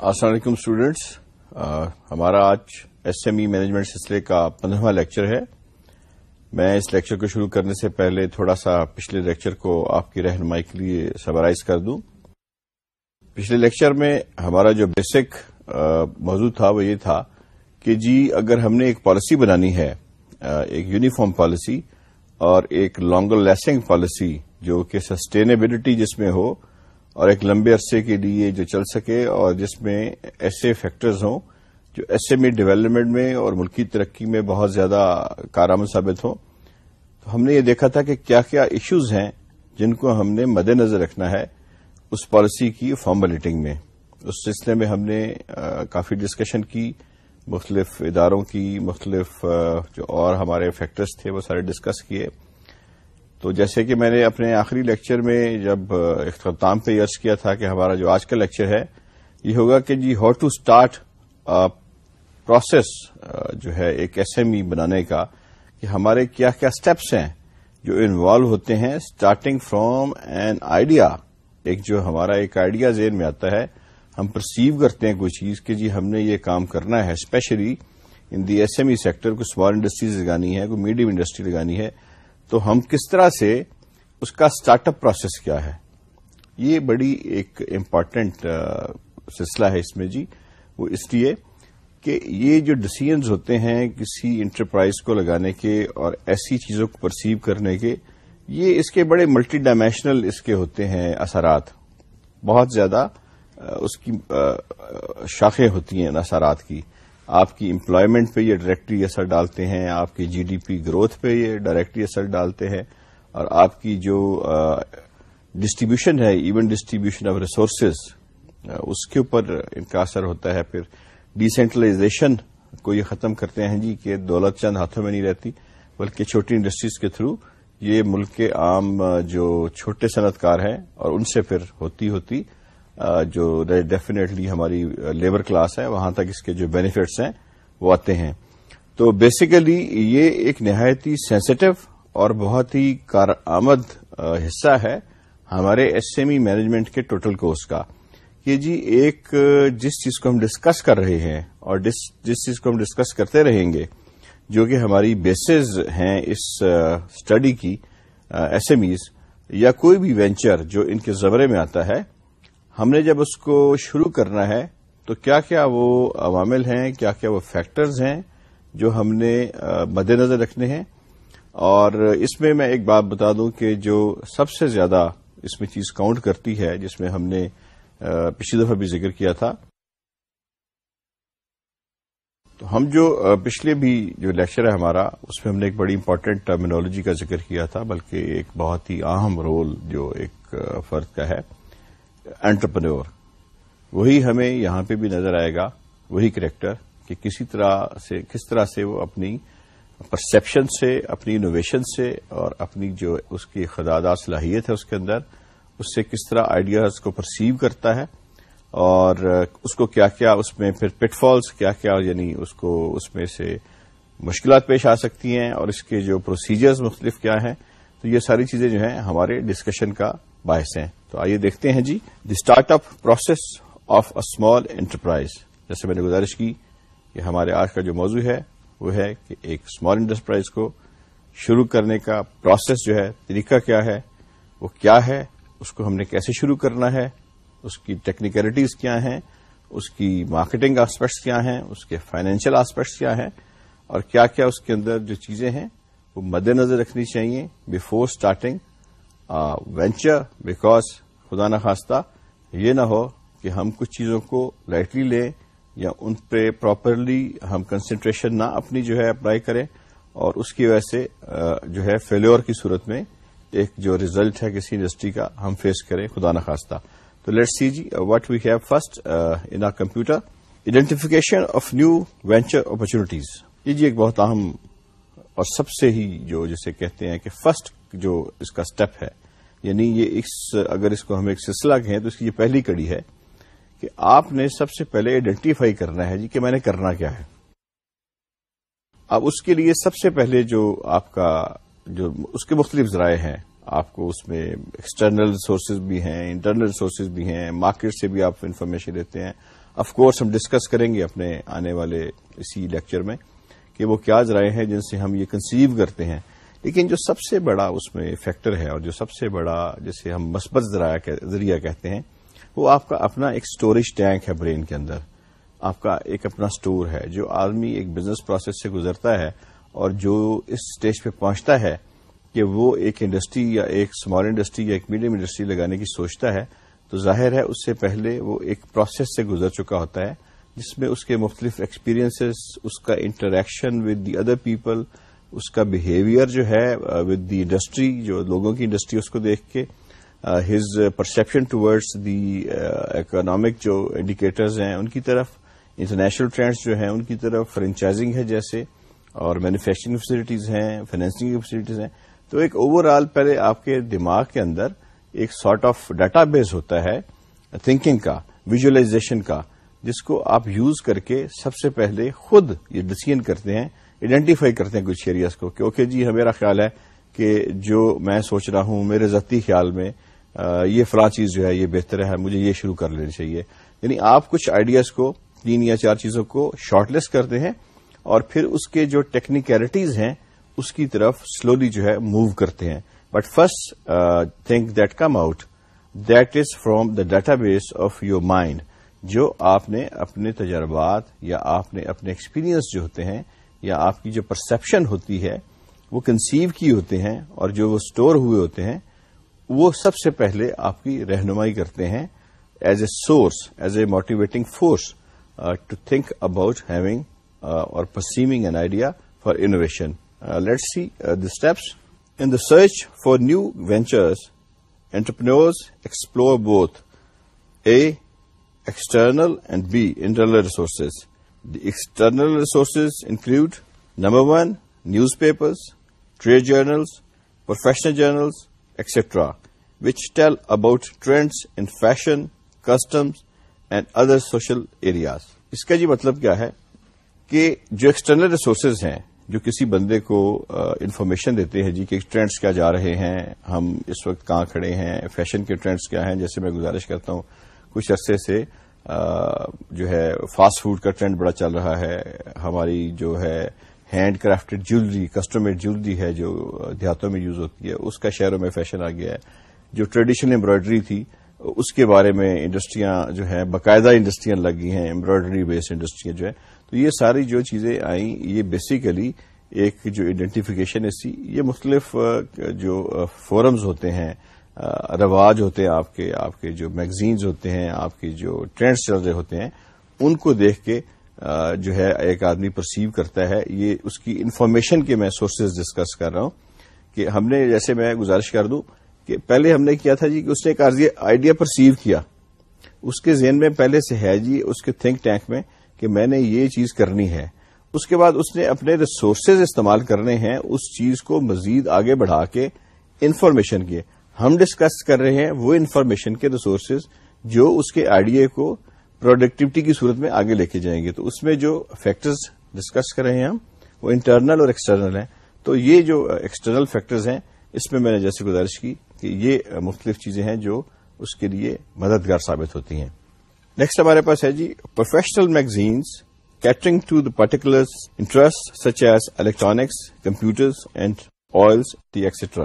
السلام علیکم اسٹوڈینٹس ہمارا آج ایس ایم ای مینجمنٹ سلسلے کا پندرہواں لیکچر ہے۔ میں اس لیکچر کو شروع کرنے سے پہلے تھوڑا سا پچھلے لیکچر کو آپ کی رہنمائی کے لیے سمرائز کر دوں۔ پچھلے لیکچر میں ہمارا جو بیسک موضوع تھا وہ یہ تھا کہ جی اگر ہم نے ایک پالیسی بنانی ہے ایک یونیفارم پالیسی اور ایک لانگر لیسنگ پالیسی جو کہ سسٹینیبلٹی جس میں ہو اور ایک لمبے عرصے کے لیے جو چل سکے اور جس میں ایسے فیکٹرز ہوں جو ایس ایم ای ڈیولپمنٹ میں اور ملکی ترقی میں بہت زیادہ کارآمد ثابت ہوں، تو ہم نے یہ دیکھا تھا کہ کیا کیا ایشوز ہیں جن کو ہم نے مد نظر رکھنا ہے اس پالیسی کی فارملٹنگ میں۔ اس سلسلے میں ہم نے کافی ڈسکشن کی، مختلف اداروں کی، مختلف جو اور ہمارے فیکٹرز تھے وہ سارے ڈسکس کیے۔ تو جیسے کہ میں نے اپنے آخری لیکچر میں جب اختتام پہ یس کیا تھا کہ ہمارا جو آج کا لیکچر ہے، یہ ہوگا کہ جی ہاؤ ٹو اسٹارٹ پروسیس جو ہے ایک ایس ایم ای بنانے کا، کہ ہمارے کیا کیا اسٹیپس ہیں جو انوالو ہوتے ہیں اسٹارٹنگ فرام این آئیڈیا ایک جو ہمارا ایک آئیڈیا ذہن میں آتا ہے، ہم پرسیو کرتے ہیں کوئی چیز کہ جی ہم نے یہ کام کرنا ہے especially in the S M E sector کوئی اسمال انڈسٹریز لگانی ہے، کوئی میڈیم انڈسٹری لگانی ہے۔ تو ہم کس طرح سے اس کا اسٹارٹ اپ پروسیس کیا ہے؟ یہ بڑی ایک امپارٹینٹ سلسلہ ہے اس میں جی۔ وہ اس لیے کہ یہ جو ڈسیزنز ہوتے ہیں کسی انٹرپرائز کو لگانے کے اور ایسی چیزوں کو پرسیو کرنے کے، یہ اس کے بڑے ملٹی ڈائمینشنل اس کے ہوتے ہیں اثرات۔ بہت زیادہ اس کی شاخیں ہوتی ہیں اثرات کی۔ آپ کی امپلائمنٹ پہ یہ ڈائریکٹلی اثر ڈالتے ہیں، آپ کی جی ڈی پی گروتھ پہ یہ ڈائریکٹلی اثر ڈالتے ہیں، اور آپ کی جو ڈسٹریبیوشن ہے ایون ڈسٹریبیوشن آف ریسورسز اس کے اوپر ان کا اثر ہوتا ہے۔ پھر ڈیسینٹرلائزیشن کو یہ ختم کرتے ہیں جی کہ دولت چند ہاتھوں میں نہیں رہتی، بلکہ چھوٹی انڈسٹریز کے تھرو یہ ملک کے عام جو چھوٹے صنعت کار ہیں، اور ان سے پھر ہوتی ہوتی جو ڈیفینیٹلی ہماری لیبر کلاس ہے، وہاں تک اس کے جو بینیفٹس ہیں، وہ آتے ہیں۔ تو بیسیکلی یہ ایک نہایت ہی سینسٹو اور بہت ہی کارآمد حصہ ہے ہمارے ایس ایم ای مینجمنٹ کے ٹوٹل کورس کا۔ کہ جی ایک، جس چیز کو ہم ڈسکس کر رہے ہیں اور جس چیز کو ہم ڈسکس کرتے رہیں گے، جو کہ ہماری بیسز ہیں اس اسٹڈی کی ایس ایم ایز یا کوئی بھی وینچر جو ان کے زبرے میں آتا ہے ہم نے جب اس کو شروع کرنا ہے تو کیا کیا وہ عوامل ہیں، کیا کیا وہ فیکٹرز ہیں جو ہم نے مد نظر رکھنے ہیں؟ اور اس میں میں ایک بات بتا دوں کہ جو سب سے زیادہ اس میں چیز کاؤنٹ کرتی ہے، جس میں ہم نے پچھلی دفعہ بھی ذکر کیا تھا، تو ہم جو پچھلے بھی جو لیکچر ہے ہمارا، اس میں ہم نے ایک بڑی امپورٹنٹ ٹرمینالوجی کا ذکر کیا تھا، بلکہ ایک بہت ہی اہم رول جو ایک فرد کا ہے۔ انٹرپرنور وہی ہمیں یہاں پہ بھی نظر آئے گا، وہی کریکٹر، کہ کسی طرح سے، کس طرح سے وہ اپنی پرسپشن سے، اپنی انوویشن سے اور اپنی جو اس کی خدادہ صلاحیت ہے اس کے اندر، اس سے کس طرح آئیڈیاز کو پرسیو کرتا ہے اور اس کو کیا کیا اس میں پھر پٹ فالس کیا کیا یعنی اس کو اس میں سے مشکلات پیش آ سکتی ہیں اور اس کے جو پروسیجرز مختلف کیا ہیں، تو یہ ساری چیزیں جو ہیں ہمارے ڈسکشن کا باعث ہیں۔ تو آئیے دیکھتے ہیں جی the start up process of a small enterprise. جیسے میں نے گزارش کی کہ ہمارے آج کا جو موضوع ہے، وہ ہے کہ ایک اسمال انٹرپرائز کو شروع کرنے کا پروسیس جو ہے، طریقہ کیا ہے، وہ کیا ہے، اس کو ہم نے کیسے شروع کرنا ہے، اس کی ٹیکنیکلٹیز کیا ہیں، اس کی مارکیٹنگ آسپیکٹس کیا ہیں، اس کے فائنینشیل آسپیکٹس کیا ہیں، اور کیا کیا اس کے اندر جو چیزیں ہیں، وہ مد نظر رکھنی چاہیے بفور اسٹارٹنگ وینچر بیکاز خدا نخواستہ یہ نہ ہو کہ ہم کچھ چیزوں کو لائٹلی لیں یا ان پہ پراپرلی ہم کنسنٹریشن نہ اپنی جو ہے اپلائی کریں اور اس کی وجہ سے جو ہے فیلور کی صورت میں ایک جو ریزلٹ ہے کسی انڈسٹری کا ہم فیس کریں خدا نخواستہ۔ تو let see G what we have first in our computer identification of new venture opportunities یہ جی ایک بہت اہم اور سب سے ہی جو جسے کہتے ہیں کہ فرسٹ جو اس کا اسٹیپ ہے۔ یعنی یہ اس، اگر اس کو ہم ایک سلسلہ کہیں تو اس کی یہ پہلی کڑی ہے کہ آپ نے سب سے پہلے آئیڈینٹیفائی کرنا ہے جی کہ میں نے کرنا کیا ہے۔ اب اس کے لیے سب سے پہلے جو آپ کا، جو اس کے مختلف ذرائع ہیں، آپ کو اس میں ایکسٹرنل سورسز بھی ہیں انٹرنل سورسز بھی ہیں مارکیٹ سے بھی آپ انفارمیشن دیتے ہیں۔ آف کورس ہم ڈسکس کریں گے اپنے آنے والے اسی لیکچر میں کہ وہ کیا ذرائع ہیں جن سے ہم یہ کنسیو کرتے ہیں۔ لیکن جو سب سے بڑا اس میں فیکٹر ہے اور جو سب سے بڑا جسے ہم مثبت ذریعہ کہتے ہیں، وہ آپ کا اپنا ایک سٹوریج ٹینک ہے برین کے اندر۔ آپ کا ایک اپنا سٹور ہے جو آدمی ایک بزنس پروسیس سے گزرتا ہے اور جو اس اسٹیج پہ پہنچتا ہے کہ وہ ایک انڈسٹری یا ایک اسمال انڈسٹری یا ایک میڈیم انڈسٹری لگانے کی سوچتا ہے، تو ظاہر ہے اس سے پہلے وہ ایک پروسیس سے گزر چکا ہوتا ہے، جس میں اس کے مختلف ایکسپیرینسز اس کا interaction with the other people اس کا بہیویئر جو ہے ود دی انڈسٹری جو لوگوں کی انڈسٹری اس کو دیکھ کے his perception towards the economic جو انڈیکیٹرز ہیں، ان کی طرف انٹرنیشنل ٹرینڈز جو ہیں، ان کی طرف فرینچائزنگ ہے جیسے، اور مینوفیکچرنگ فیسلٹیز ہیں فائنینسنگ کی فیسلٹیز ہیں، تو ایک اوور آل پہلے آپ کے دماغ کے اندر ایک سارٹ آف ڈیٹا بیس ہوتا ہے تھنکنگ کا ویژلائزیشن کا، جس کو آپ یوز کر کے سب سے پہلے خود یہ ڈسیزن کرتے ہیں آئیڈینٹیفائی کرتے ہیں کچھ ایریاز کو کہ اوکے جی میرا خیال ہے کہ جو میں سوچ رہا ہوں، میرے ذاتی خیال میں یہ فلاں چیز جو ہے یہ بہتر ہے، مجھے یہ شروع کر لینی چاہیے۔ یعنی آپ کچھ آئیڈیاز کو، تین یا چار چیزوں کو شارٹ لسٹ کرتے ہیں اور پھر اس کے جو ٹیکنیکلٹیز ہیں، اس کی طرف سلولی جو ہے موو کرتے ہیں۔ But first think that come out that is from the database of your mind جو آپ نے اپنے تجربات یا آپ نے اپنے ایکسپیرینس جو ہوتے ہیں یا آپ کی جو پرسپشن ہوتی ہے، وہ کنسیو کی ہوتے ہیں اور جو وہ اسٹور ہوئے ہوتے ہیں، وہ سب سے پہلے آپ کی رہنمائی کرتے ہیں as a source as a motivating force to think about having or perceiving an idea for innovation let see the steps in the search for new ventures entrepreneurs explore both A external and B internal resources The external resources include number one, newspapers, trade journals, professional journals, etc., which tell about trends in fashion, customs, and other social areas. اس کا جی مطلب کیا ہے کہ جو external resources ہیں جو کسی بندے کو انفارمیشن دیتے ہیں جی کہ ٹرینڈس کیا جا رہے ہیں ہم اس وقت کہاں کھڑے ہیں فیشن کے ٹرینڈس کیا ہیں جیسے میں گزارش کرتا ہوں کچھ عرصے سے جو ہے فاسٹ فوڈ کا ٹرینڈ بڑا چل رہا ہے۔ ہماری جو ہے hand crafted jewellery customer jewellery ہے، جو دیہاتوں میں یوز ہوتی ہے، اس کا شہروں میں فیشن آ گیا ہے۔ جو ٹریڈیشنل امبرائڈری تھی، اس کے بارے میں انڈسٹریاں جو ہیں، باقاعدہ انڈسٹریاں لگی ہیں امبرائڈری بیسڈ انڈسٹریاں جو ہے تو یہ ساری جو چیزیں آئیں، یہ بیسیکلی ایک جو آئیڈینٹیفیکیشن ہے یہ مختلف جو فورمز ہوتے ہیں رواج ہوتے ہیں، آپ کے آپ کے جو میگزینز ہوتے ہیں، آپ کے جو ٹرینڈس چل رہے ہوتے ہیں، ان کو دیکھ کے جو ہے، ایک آدمی پرسیو کرتا ہے۔ یہ اس کی انفارمیشن کے میں سورسز ڈسکس کر رہا ہوں کہ ہم نے، جیسے میں گزارش کر دوں کہ پہلے ہم نے کیا تھا جی کہ اس نے ایک آئیڈیا پرسیو کیا۔ اس کے ذہن میں پہلے سے ہے جی اس کے تھنک ٹینک میں کہ میں نے یہ چیز کرنی ہے۔ اس کے بعد اس نے اپنے ریسورسز استعمال کرنے ہیں، اس چیز کو مزید آگے بڑھا کے انفارمیشن کی ہم ڈسکس کر رہے ہیں وہ انفارمیشن کے ریسورسز جو اس کے آئیڈیا کو پروڈکٹیوٹی کی صورت میں آگے لے کے جائیں گے۔ تو اس میں جو فیکٹرز ڈسکس کر رہے ہیں ہم، وہ انٹرنل اور ایکسٹرنل ہیں۔ تو یہ جو ایکسٹرنل فیکٹرز ہیں، اس میں میں نے جیسے گزارش کی کہ یہ مختلف چیزیں ہیں جو اس کے لیے مددگار ثابت ہوتی ہیں۔ نیکسٹ ہمارے پاس ہے جی professional magazines catering to the particular interest such as electronics computers and oils etcetera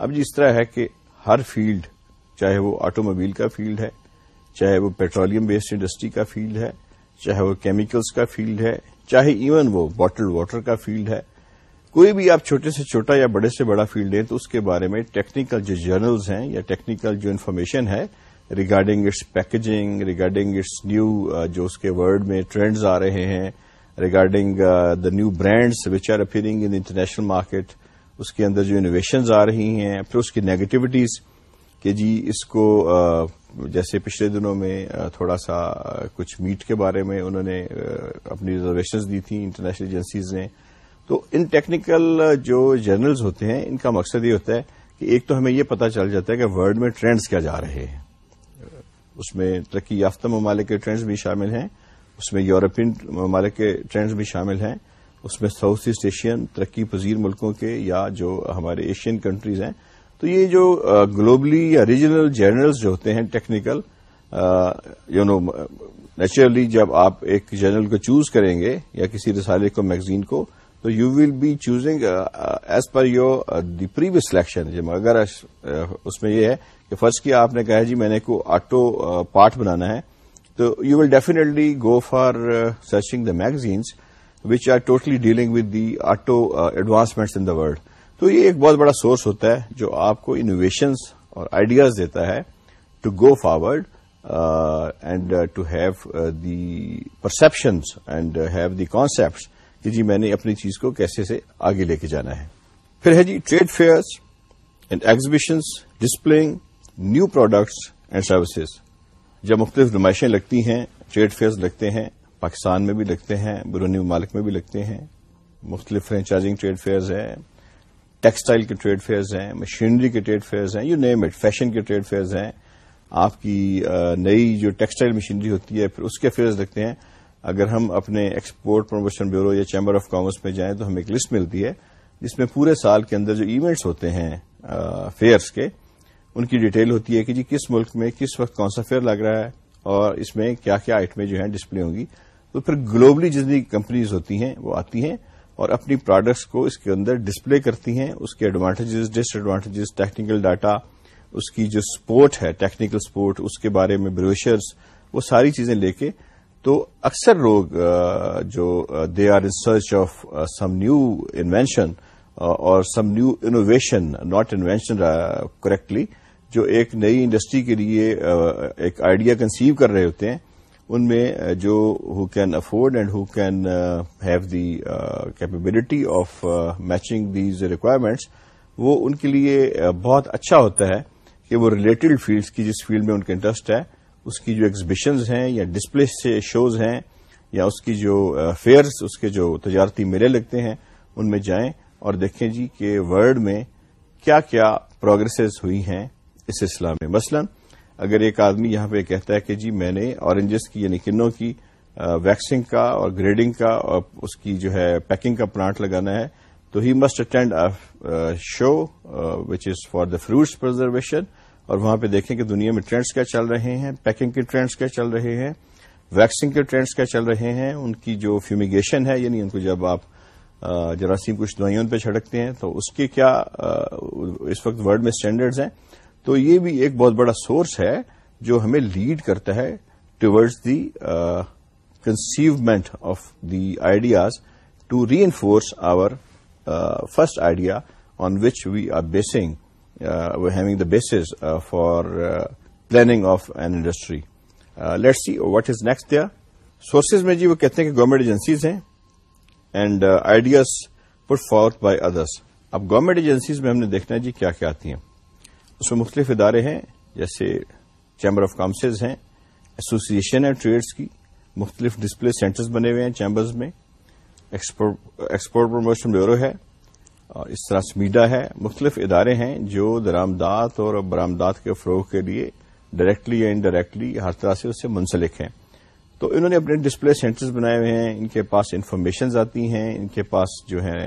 اب جی اس طرح ہے کہ ہر فیلڈ، چاہے وہ آٹو موبائل کا فیلڈ ہے، چاہے وہ پیٹرولیم بیسڈ انڈسٹری کا فیلڈ ہے، چاہے وہ کیمیکلز کا فیلڈ ہے، چاہے ایون وہ باٹل واٹر کا فیلڈ ہے۔ کوئی بھی آپ چھوٹے سے چھوٹا یا بڑے سے بڑا فیلڈ ہے تو اس کے بارے میں ٹیکنیکل جو جرنلز ہیں یا ٹیکنیکل جو انفارمیشن ہے regarding its packaging regarding its new جو اس کے ورڈ میں ٹرینڈز آ رہے ہیں regarding the new brands which are appearing in international market اس کے اندر جو انوویشنز آ رہی ہیں، پھر اس کی نیگیٹوٹیز کہ جی اس کو جیسے پچھلے دنوں میں تھوڑا سا کچھ میٹ کے بارے میں انہوں نے اپنی ریزرویشنز دی تھیں انٹرنیشنل ایجنسیز نے۔ تو ان ٹیکنیکل جو جرنلز ہوتے ہیں، ان کا مقصد یہ ہوتا ہے کہ ایک تو ہمیں یہ پتا چل جاتا ہے کہ ورلڈ میں ٹرینڈز کیا جا رہے ہیں۔ اس میں ترقی یافتہ ممالک کے ٹرینڈز بھی شامل ہیں، اس میں یورپین ممالک کے ٹرینڈز بھی شامل ہیں۔ اس میں ساؤتھ ایسٹ ایشین ترقی پذیر ملکوں کے یا جو ہمارے ایشین کنٹریز ہیں، تو یہ جو گلوبلی یا ریجنل جرنلز جو ہوتے ہیں ٹیکنیکل یو نو، نیچرلی جب آپ ایک جرنل کو چوز کریں گے یا کسی رسالے کو، میگزین کو، تو you will be choosing as per your the previous selection اگر اس میں یہ ہے کہ فرسٹ کیا آپ نے کہا جی میں نے کو آٹو پارٹ بنانا ہے، تو you will definitely go for searching the magazines which are totally dealing with the auto advancements in the world تو یہ ایک بہت بڑا سورس ہوتا ہے جو آپ کو انوویشنس اور آئیڈیاز دیتا ہے to go forward and to have the perceptions and have the concepts کہ جی میں نے اپنی چیز کو کیسے سے آگے لے کے جانا ہے۔ پھر ہے جی trade fairs and exhibitions displaying new products and services جب مختلف نمائشیں لگتی ہیں ٹریڈ فیئرز لگتے ہیں پاکستان میں بھی لگتے ہیں بیرونی ممالک میں بھی لگتے ہیں۔ مختلف فرینچائزنگ ٹریڈ فیئرز ہیں، ٹیکسٹائل کے ٹریڈ فیئرز ہیں، مشینری کے ٹریڈ فیئرز ہیں یو نیم اٹ فیشن کے ٹریڈ فیئرز ہیں۔ آپ کی نئی جو ٹیکسٹائل مشینری ہوتی ہے، پھر اس کے فیئرز لگتے ہیں۔ اگر ہم اپنے ایکسپورٹ پروموشن بیورو یا چیمبر آف کامرس میں جائیں تو ہمیں ایک لسٹ ملتی ہے، جس میں پورے سال کے اندر جو ایونٹس ہوتے ہیں فیئرس کے، ان کی ڈیٹیل ہوتی ہے کہ جی کس ملک میں کس وقت کون سا فیئر لگ رہا ہے اور اس میں کیا کیا آئٹمیں جو ہیں ڈسپلے ہوں گی۔ تو پھر گلوبلی جتنی کمپنیز ہوتی ہیں، وہ آتی ہیں اور اپنی پروڈکٹس کو اس کے اندر ڈسپلے کرتی ہیں، اس کے advantages disadvantages technical data اس کی جو سپورٹ ہے ٹیکنیکل سپورٹ اس کے بارے میں بروشرز وہ ساری چیزیں لے کے تو اکثر لوگ جو they are in search of some new invention or some new innovation not invention correctly جو ایک نئی انڈسٹری کے لیے ایک آئیڈیا کنسیو کر رہے ہوتے ہیں ان میں uh, جو who can afford and who can have the capability of matching these requirements وہ ان کے لیے uh, بہت اچھا ہوتا ہے کہ وہ ریلیٹڈ فیلڈس کی جس فیلڈ میں ان کا انٹرسٹ ہے، اس کی جو ایگزیبیشنز ہیں یا ڈسپلے شوز ہیں یا اس کی جو uh, فیئرس اس کے جو تجارتی میلے لگتے ہیں، ان میں جائیں اور دیکھیں جی کہ ورلڈ میں کیا کیا پروگرسز ہوئی ہیں اس سلسلہ میں. مثلا اگر ایک آدمی یہاں پہ کہتا ہے کہ جی میں نے اورنجز کی یعنی کنوں کی ویکسنگ کا اور گریڈنگ کا اور اس کی جو ہے پیکنگ کا پلانٹ لگانا ہے، تو he must attend show which is for the fruits preservation اور وہاں پہ دیکھیں کہ دنیا میں ٹرینڈس کیا چل رہے ہیں پیکنگ کے ٹرینڈس کیا چل رہے ہیں ویکسنگ کے ٹرینڈس کیا چل رہے ہیں، ان کی جو فیومیگیشن ہے یعنی ان کو جب آپ جراثیم کچھ دوائیوں پہ چھڑکتے ہیں، تو اس کے کیا اس وقت ورلڈ میں اسٹینڈرڈز ہیں۔ تو یہ بھی ایک بہت بڑا سورس ہے جو ہمیں لیڈ کرتا ہے towards the consumption of the ideas to reinforce our first idea on which we are basing having the bases for planning of an industry let see what is next the sources میں جی وہ کہتے ہیں کہ government agencies ہیں and ideas put forth by others اب government agencies میں ہم نے دیکھنا ہے جی کیا کیا آتی ہیں۔ اس میں مختلف ادارے ہیں، جیسے چیمبر آف کامسز ہیں ایسوسیشن ہے ٹریڈز کی مختلف ڈسپلے سینٹرز بنے ہوئے ہیں چیمبرز میں ایکسپورٹ پروموشن بیورو ہے اس طرح سمیڈا ہے۔ مختلف ادارے ہیں جو درامدات اور برامدات کے فروغ کے لیے ڈائریکٹلی یا انڈائریکٹلی ہر طرح سے اس سے منسلک ہیں۔ تو انہوں نے اپنے ڈسپلے سینٹرز بنائے ہوئے ہیں، ان کے پاس انفارمیشنز آتی ہیں، ان کے پاس جو ہے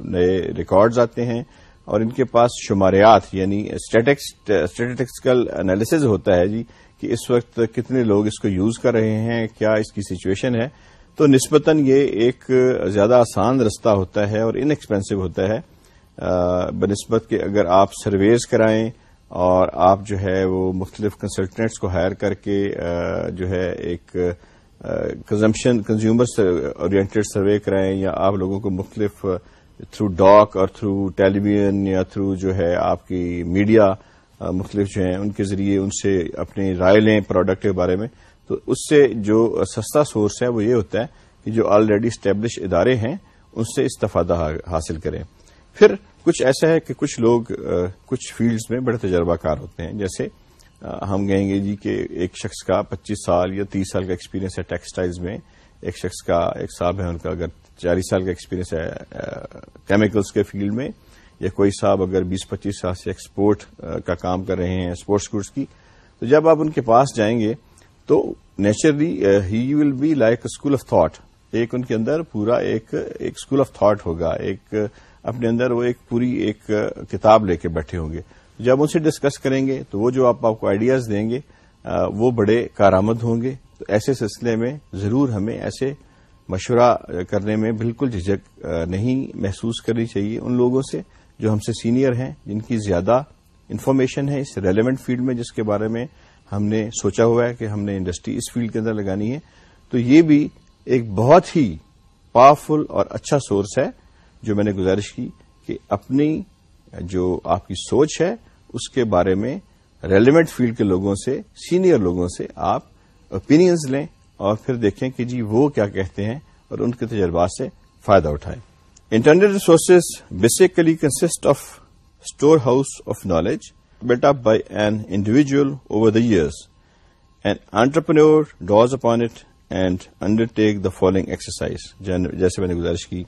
نئے ریکارڈز آتے ہیں۔ اور ان کے پاس شماریات یعنی اسٹیٹسٹکل انالیسز ہوتا ہے جی کہ اس وقت کتنے لوگ اس کو یوز کر رہے ہیں، کیا اس کی سچویشن ہے؟ تو نسبتاً یہ ایک زیادہ آسان رستہ ہوتا ہے اور ان ایکسپینسو ہوتا ہے بنسبت کہ اگر آپ سرویز کرائیں اور آپ جو ہے وہ مختلف کنسلٹنٹس کو ہائر کر کے جو ہے ایک کنزمپشن کنزیومر اورینٹیڈ سروے کرائیں یا آپ لوگوں کو مختلف تھرو ڈاک اور تھرو ٹیلی ویژن یا تھرو جو ہے آپ کی میڈیا مختلف جو ہیں، ان کے ذریعے ان سے اپنی رائے لیں پروڈکٹ کے بارے میں۔ تو اس سے جو سستا سورس ہے وہ یہ ہوتا ہے کہ جو آلریڈی اسٹیبلش ادارے ہیں، ان سے استفادہ حاصل کریں۔ پھر کچھ ایسا ہے کہ کچھ لوگ کچھ فیلڈز میں بڑے تجربہ کار ہوتے ہیں۔ جیسے ہم کہیں گے جی کہ ایک شخص کا پچیس سال یا تیس سال کا ایکسپیرینس ہے ٹیکسٹائلز میں۔ ایک شخص کا، ایک صاحب ہے ان کا اگر چالیس سال کا ایکسپیرینس ہے کیمیکلز کے فیلڈ میں، یا کوئی صاحب اگر بیس پچیس سال سے ایکسپورٹ کا کام کر رہے ہیں اسپورٹس گڈس کی، تو جب آپ ان کے پاس جائیں گے، تو naturally he will be like school of thought ایک ان کے اندر پورا ایک اسکول آف تھاٹ ہوگا، ایک، اپنے اندر وہ ایک پوری ایک کتاب لے کے بیٹھے ہوں گے۔ جب ان سے ڈسکس کریں گے، تو وہ جو آپ آپ کو آئیڈیاز دیں گے وہ بڑے کارآمد ہوں گے۔ تو ایسے سلسلے میں ضرور ہمیں ایسے مشورہ کرنے میں بالکل جھجک نہیں محسوس کرنی چاہیے۔ ان لوگوں سے جو ہم سے سینئر ہیں، جن کی زیادہ انفارمیشن ہے اس ریلیونٹ فیلڈ میں، جس کے بارے میں ہم نے سوچا ہوا ہے کہ ہم نے انڈسٹری اس فیلڈ کے اندر لگانی ہے۔ تو یہ بھی ایک بہت ہی پاورفل اور اچھا سورس ہے جو میں نے گزارش کی کہ اپنی، جو آپ کی سوچ ہے، اس کے بارے میں ریلیونٹ فیلڈ کے لوگوں سے، سینئر لوگوں سے آپ اوپینئنز لیں۔ اور پھر دیکھیں کہ جی وہ کیا کہتے ہیں اور ان کے تجربات سے فائدہ اٹھائیں۔ Internal resources basically consist of store house of knowledge built up by an individual over the years an entrepreneur does upon it and undertake the following exercise جیسے میں نے گزارش کی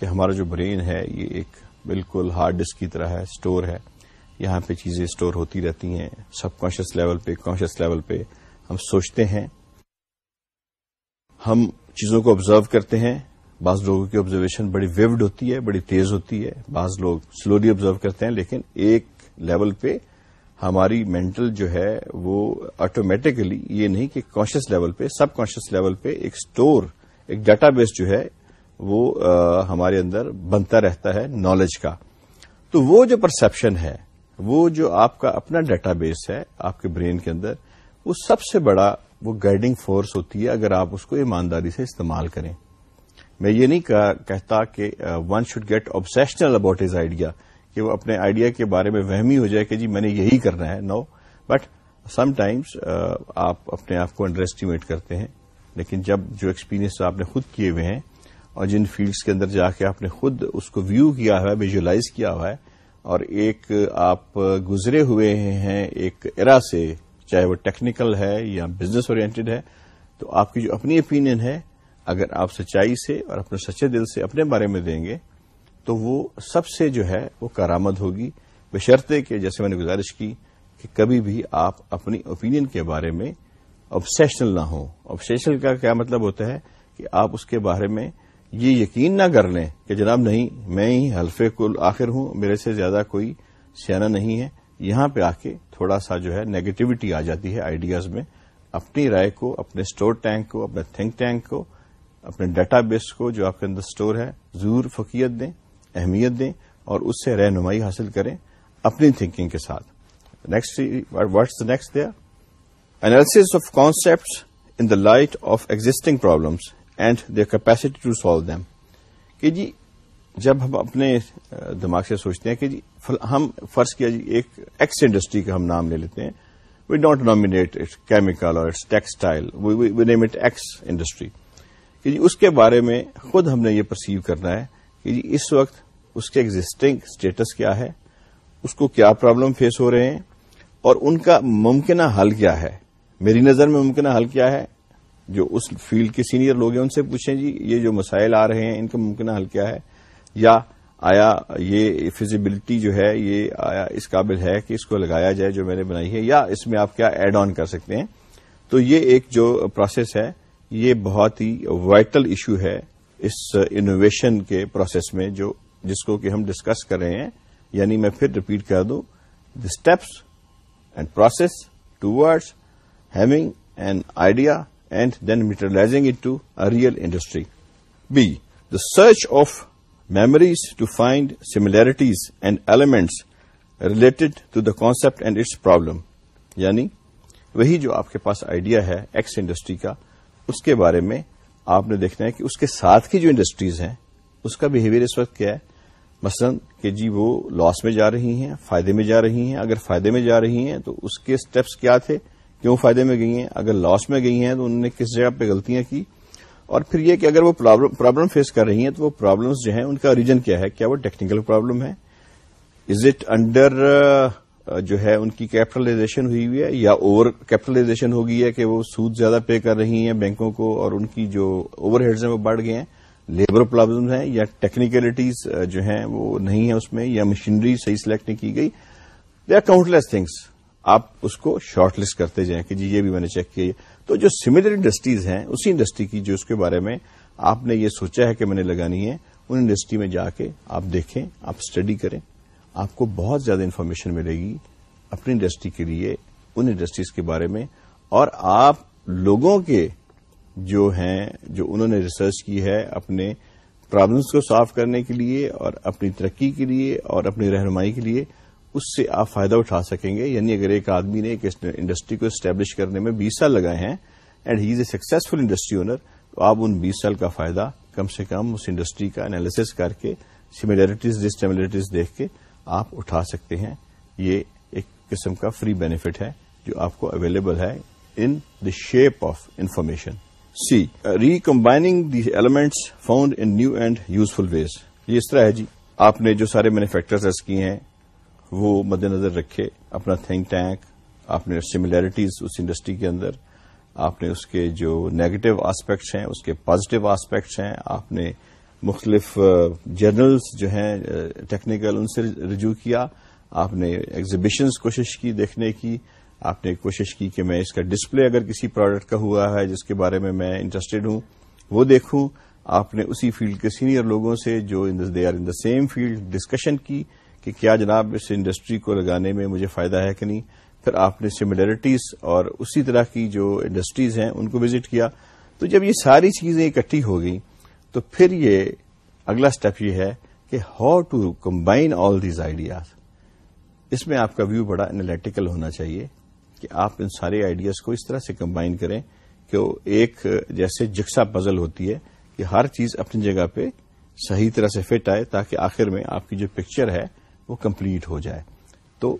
کہ ہمارا جو برین ہے، یہ ایک بالکل ہارڈ ڈسک کی طرح ہے اسٹور ہے۔ یہاں پہ چیزیں اسٹور ہوتی رہتی ہیں سب کانشیس لیول پہ کانشیس لیول پہ ہم سوچتے ہیں۔ ہم چیزوں کو آبزرو کرتے ہیں۔ بعض لوگوں کی آبزرویشن بڑی ویوڈ ہوتی ہے، بڑی تیز ہوتی ہے۔ بعض لوگ سلولی آبزرو کرتے ہیں، لیکن ایک لیول پہ ہماری مینٹل جو ہے وہ آٹومیٹکلی یہ نہیں کہ کانشیس لیول پہ سب کانشیس لیول پہ ایک اسٹور ایک ڈیٹا بیس جو ہے وہ ہمارے اندر بنتا رہتا ہے نالج کا۔ تو وہ جو پرسپشن ہے، وہ جو آپ کا اپنا ڈیٹا بیس ہے، آپ کے برین کے اندر، وہ سب سے بڑا وہ گائیڈنگ فورس ہوتی ہے اگر آپ اس کو ایمانداری سے استعمال کریں۔ میں یہ نہیں کہتا کہ one should get obsessional about his idea کہ وہ اپنے آئیڈیا کے بارے میں وہمی ہو جائے کہ جی میں نے یہی کرنا ہے۔ نو بٹ سم ٹائمز آپ اپنے آپ کو انڈر اسٹیمیٹ کرتے ہیں۔ لیکن جب جو ایکسپیرینس آپ نے خود کیے ہوئے ہیں اور جن فیلڈس کے اندر جا کے آپ نے خود اس کو ویو کیا ہوا ہے ویژلائز کیا ہوا ہے، اور ایک آپ گزرے ہوئے ہیں ایک ارا سے چاہے وہ ٹیکنیکل ہے یا بزنس اورینٹڈ ہے، تو آپ کی جو اپنی اوپینین ہے، اگر آپ سچائی سے اور اپنے سچے دل سے اپنے بارے میں دیں گے، تو وہ سب سے جو ہے وہ کارآمد ہوگی۔ بشرطے کہ جیسے میں نے گزارش کی کہ کبھی بھی آپ اپنی اوپینین کے بارے میں آبسیشنل نہ ہوں۔ آبسیشنل کا کیا مطلب ہوتا ہے کہ آپ اس کے بارے میں یہ یقین نہ کر لیں کہ جناب نہیں، میں ہی حلفے کل آخر ہوں، میرے سے زیادہ کوئی سیاح نہیں ہے۔ یہاں پہ آ کے تھوڑا سا جو ہے نیگیٹوٹی آ جاتی ہے آئیڈیاز میں، اپنی رائے کو، اپنے اسٹور ٹینک کو، اپنے تھنک ٹینک کو، اپنے ڈیٹا بیس کو جو آپ کے اندر اسٹور ہے، ضرور فقیت دیں، اہمیت دیں اور اس سے رہنمائی حاصل کریں اپنی تھنکنگ کے ساتھ۔ Next what's the next the analysis of concept in the light of existing problems and their capacity to solve them کہ جی جب ہم اپنے دماغ سے سوچتے ہیں کہ جی ہم فرض کیا جی ایک ایکس انڈسٹری کا ہم نام لے لیتے ہیں we don't nominate it chemical or its textile we name it X industry کہ جی اس کے بارے میں خود ہم نے یہ پرسیو کرنا ہے کہ جی اس وقت اس کے ایگزٹنگ اسٹیٹس کیا ہے، اس کو کیا پرابلم فیس ہو رہے ہیں، اور ان کا ممکنہ حل کیا ہے۔ میری نظر میں ممکنہ حل کیا ہے، جو اس فیلڈ کے سینئر لوگ ہیں، ان سے پوچھیں جی یہ جو مسائل آ رہے ہیں، ان کا ممکنہ حل کیا ہے۔ یا آیا یہ فیزیبلٹی جو ہے، یہ آیا اس قابل ہے کہ اس کو لگایا جائے جو میں نے بنائی ہے، یا اس میں آپ کیا ایڈ آن کر سکتے ہیں؟ تو یہ ایک جو پروسیس ہے، یہ بہت ہی وائٹل ایشو ہے اس انوویشن کے پروسیس میں جو جس کو کہ ہم ڈسکس کر رہے ہیں۔ یعنی میں پھر ریپیٹ کر دوں the steps and process towards having an idea and then materialising it to a real industry B the search of memories to find similarities and elements related to the concept and its problem. یعنی وہی جو آپ کے پاس idea ہے X industry کا، اس کے بارے میں آپ نے دیکھنا ہے کہ اس کے ساتھ کی جو انڈسٹریز ہیں، اس کا بہیویئر اس وقت کیا ہے؟ مثلا کہ جی وہ لاس میں جا رہی ہیں، فائدے میں جا رہی ہیں، اگر فائدے میں جا رہی ہیں تو اس کے اسٹیپس کیا تھے؟ کیوں فائدے میں گئی ہیں؟ اگر لاس میں گئی ہیں تو انہوں نے کس جگہ پہ غلطیاں کی؟ اور پھر یہ کہ اگر وہ پرابلم فیس کر رہی ہیں تو وہ پرابلمس جو ہیں ان کا ریجن کیا ہے؟ کیا وہ ٹیکنیکل پرابلم ہے؟ از اٹ انڈر جو ہے ان کی کیپٹلائزیشن ہوئی ہوئی ہے یا اوور کیپٹلائزیشن ہو گئی ہے کہ وہ سود زیادہ پے کر رہی ہیں بینکوں کو اور ان کی جو اوور ہیڈز ہیں وہ بڑھ گئے ہیں؟ لیبر پرابلم ہیں یا ٹیکنیکلٹیز uh, جو ہیں وہ نہیں ہیں اس میں یا مشینری صحیح سلیکٹ نہیں کی گئی؟ They are countless things آپ اس کو شارٹ لسٹ کرتے جائیں کہ جی یہ بھی میں نے چیک کیا تو جو سملر انڈسٹریز ہیں، اسی انڈسٹری کی جو اس کے بارے میں آپ نے یہ سوچا ہے کہ میں نے لگانی ہے، ان انڈسٹری میں جا کے آپ دیکھیں، آپ اسٹڈی کریں، آپ کو بہت زیادہ انفارمیشن ملے گی اپنی انڈسٹری کے لیے، ان انڈسٹریز کے بارے میں، اور آپ لوگوں کے جو ہیں، جو انہوں نے ریسرچ کی ہے اپنے پرابلمس کو سالو کرنے کے لیے اور اپنی ترقی کے لیے اور اپنی رہنمائی کے لیے اس سے آپ فائدہ اٹھا سکیں گے۔ یعنی اگر ایک آدمی نے ایک انڈسٹری کو اسٹیبلش کرنے میں بیس سال لگائے ہیں and he is a successful industry owner تو آپ ان بیس سال کا فائدہ کم سے کم اس انڈسٹری کا انالیس کر کے سملیرٹیز ڈسٹیملرٹیز دیکھ کے آپ اٹھا سکتے ہیں۔ یہ ایک قسم کا فری بینیفٹ ہے جو آپ کو اویلیبل ہے in the shape of information see recombining the elements found in new and useful ways یہ اس طرح ہے جی۔ آپ نے جو سارے مینوفیکچررز کیے ہیں وہ مد نظر رکھے، اپنا تھنک ٹینک آپ نے سملیرٹیز اس انڈسٹری کے اندر، آپ نے اس کے جو نیگیٹو آسپیکٹس ہیں، اس کے پازیٹو آسپیکٹس ہیں، آپ نے مختلف جرنلز جو ہیں ٹیکنیکل ان سے رجوع کیا، آپ نے ایگزیبیشنز کوشش کی دیکھنے کی، آپ نے کوشش کی کہ میں اس کا ڈسپلے اگر کسی پروڈکٹ کا ہوا ہے جس کے بارے میں میں انٹرسٹڈ ہوں، وہ دیکھوں، آپ نے اسی فیلڈ کے سینئر لوگوں سے جو they are in the same field discussion کی کہ کیا جناب اس انڈسٹری کو لگانے میں مجھے فائدہ ہے کہ نہیں؟ پھر آپ نے سملیرٹیز اور اسی طرح کی جو انڈسٹریز ہیں، ان کو وزٹ کیا۔ تو جب یہ ساری چیزیں اکٹھی ہو گئی تو پھر یہ اگلا اسٹیپ یہ ہے کہ how to combine all these ideas اس میں آپ کا ویو بڑا انالیٹیکل ہونا چاہیے کہ آپ ان سارے آئیڈیاز کو اس طرح سے کمبائن کریں کہ وہ ایک جیسے جکسا پزل ہوتی ہے کہ ہر چیز اپنی جگہ پہ صحیح طرح سے فٹ آئے تاکہ آخر میں آپ کی جو پکچر ہے وہ کمپلیٹ ہو جائے۔ تو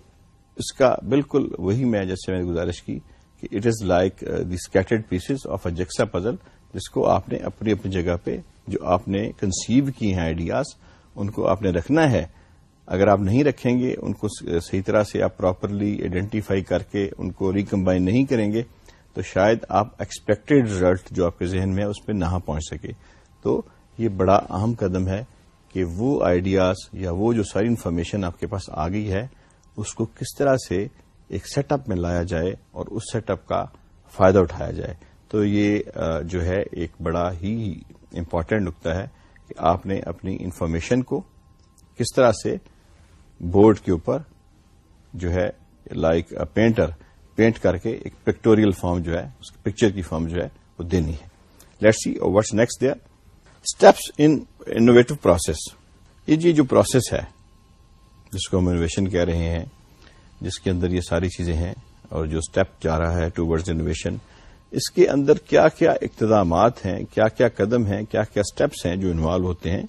اس کا بالکل وہی میں جیسے میں نے گزارش کی کہ it is like the scattered pieces of a jigsaw puzzle جس کو آپ نے اپنی اپنی جگہ پہ جو آپ نے کنسیو کی ہیں آئیڈیاز ان کو آپ نے رکھنا ہے۔ اگر آپ نہیں رکھیں گے، ان کو صحیح طرح سے آپ پراپرلی آئیڈینٹیفائی کر کے ان کو ریکمبائن نہیں کریں گے، تو شاید آپ ایکسپیکٹڈ ریزلٹ جو آپ کے ذہن میں ہے، اس پہ نہ پہنچ سکے۔ تو یہ بڑا اہم قدم ہے۔ کہ وہ آئیڈیاز یا وہ جو ساری انفارمیشن آپ کے پاس آ گئی ہے، اس کو کس طرح سے ایک سیٹ اپ میں لایا جائے اور اس سیٹ اپ کا فائدہ اٹھایا جائے۔ تو یہ جو ہے، ایک بڑا ہی امپورٹنٹ نقطہ ہے کہ آپ نے اپنی انفارمیشن کو کس طرح سے بورڈ کے اوپر جو ہے لائک پینٹر پینٹ کر کے ایک پکٹوریل فارم جو ہے، اس پکچر کی فارم جو ہے، وہ دینی ہے۔ Let see what's next their steps in innovative process یہ جی جو پروسیس ہے، جس کو ہم انوویشن کہہ رہے ہیں، جس کے اندر یہ ساری چیزیں ہیں اور جو اسٹیپ جا رہا ہے ٹو ورڈز انوویشن اس کے اندر کیا کیا اقتدامات ہیں، کیا کیا قدم ہیں، کیا کیا اسٹیپس ہیں جو انوالو ہوتے ہیں،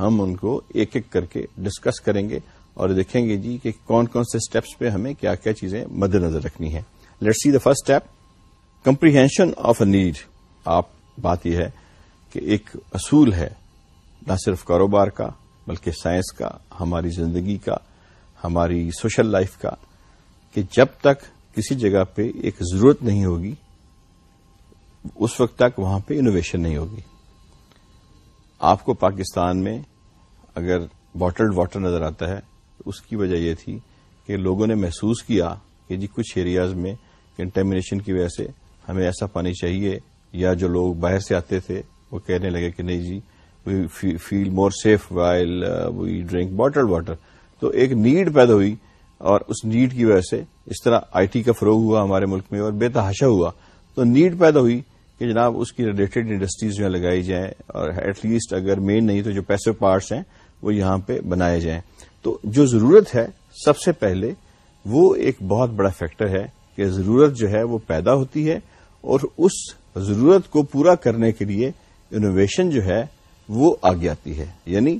ہم ان کو ایک ایک کر کے ڈسکس کریں گے اور دیکھیں گے جی کہ کون کون سے اسٹیپس پہ ہمیں کیا کیا چیزیں مد نظر رکھنی ہے let see the first step comprehension of a need آپ، بات یہ ہے کہ ایک اصول ہے نہ صرف کاروبار کا، بلکہ سائنس کا، ہماری زندگی کا، ہماری سوشل لائف کا، کہ جب تک کسی جگہ پہ ایک ضرورت نہیں ہوگی، اس وقت تک وہاں پہ انوویشن نہیں ہوگی۔ آپ کو پاکستان میں اگر باٹلڈ واٹر نظر آتا ہے، تو اس کی وجہ یہ تھی کہ لوگوں نے محسوس کیا کہ جی کچھ ایریاز میں کنٹامنیشن کی وجہ سے ہمیں ایسا پانی چاہیے، یا جو لوگ باہر سے آتے تھے، وہ کہنے لگے کہ نہیں جی feel more safe while we drink bottled water تو ایک نیڈ پیدا ہوئی اور اس نیڈ کی وجہ سے اس طرح آئی ٹی کا فروغ ہوا ہمارے ملک میں اور بے تحاشا ہوا۔ تو نیڈ پیدا ہوئی کہ جناب اس کی ریلیٹڈ انڈسٹریز جو لگائی جائیں اور ایٹ لیسٹ اگر مین نہیں تو جو پیسے پارٹس ہیں وہ یہاں پہ بنائے جائیں۔ تو جو ضرورت ہے سب سے پہلے وہ ایک بہت بڑا فیکٹر ہے کہ ضرورت جو ہے وہ پیدا ہوتی ہے اور اس ضرورت کو پورا کرنے کے لیے انوویشن جو ہے وہ آگے آتی ہے۔ یعنی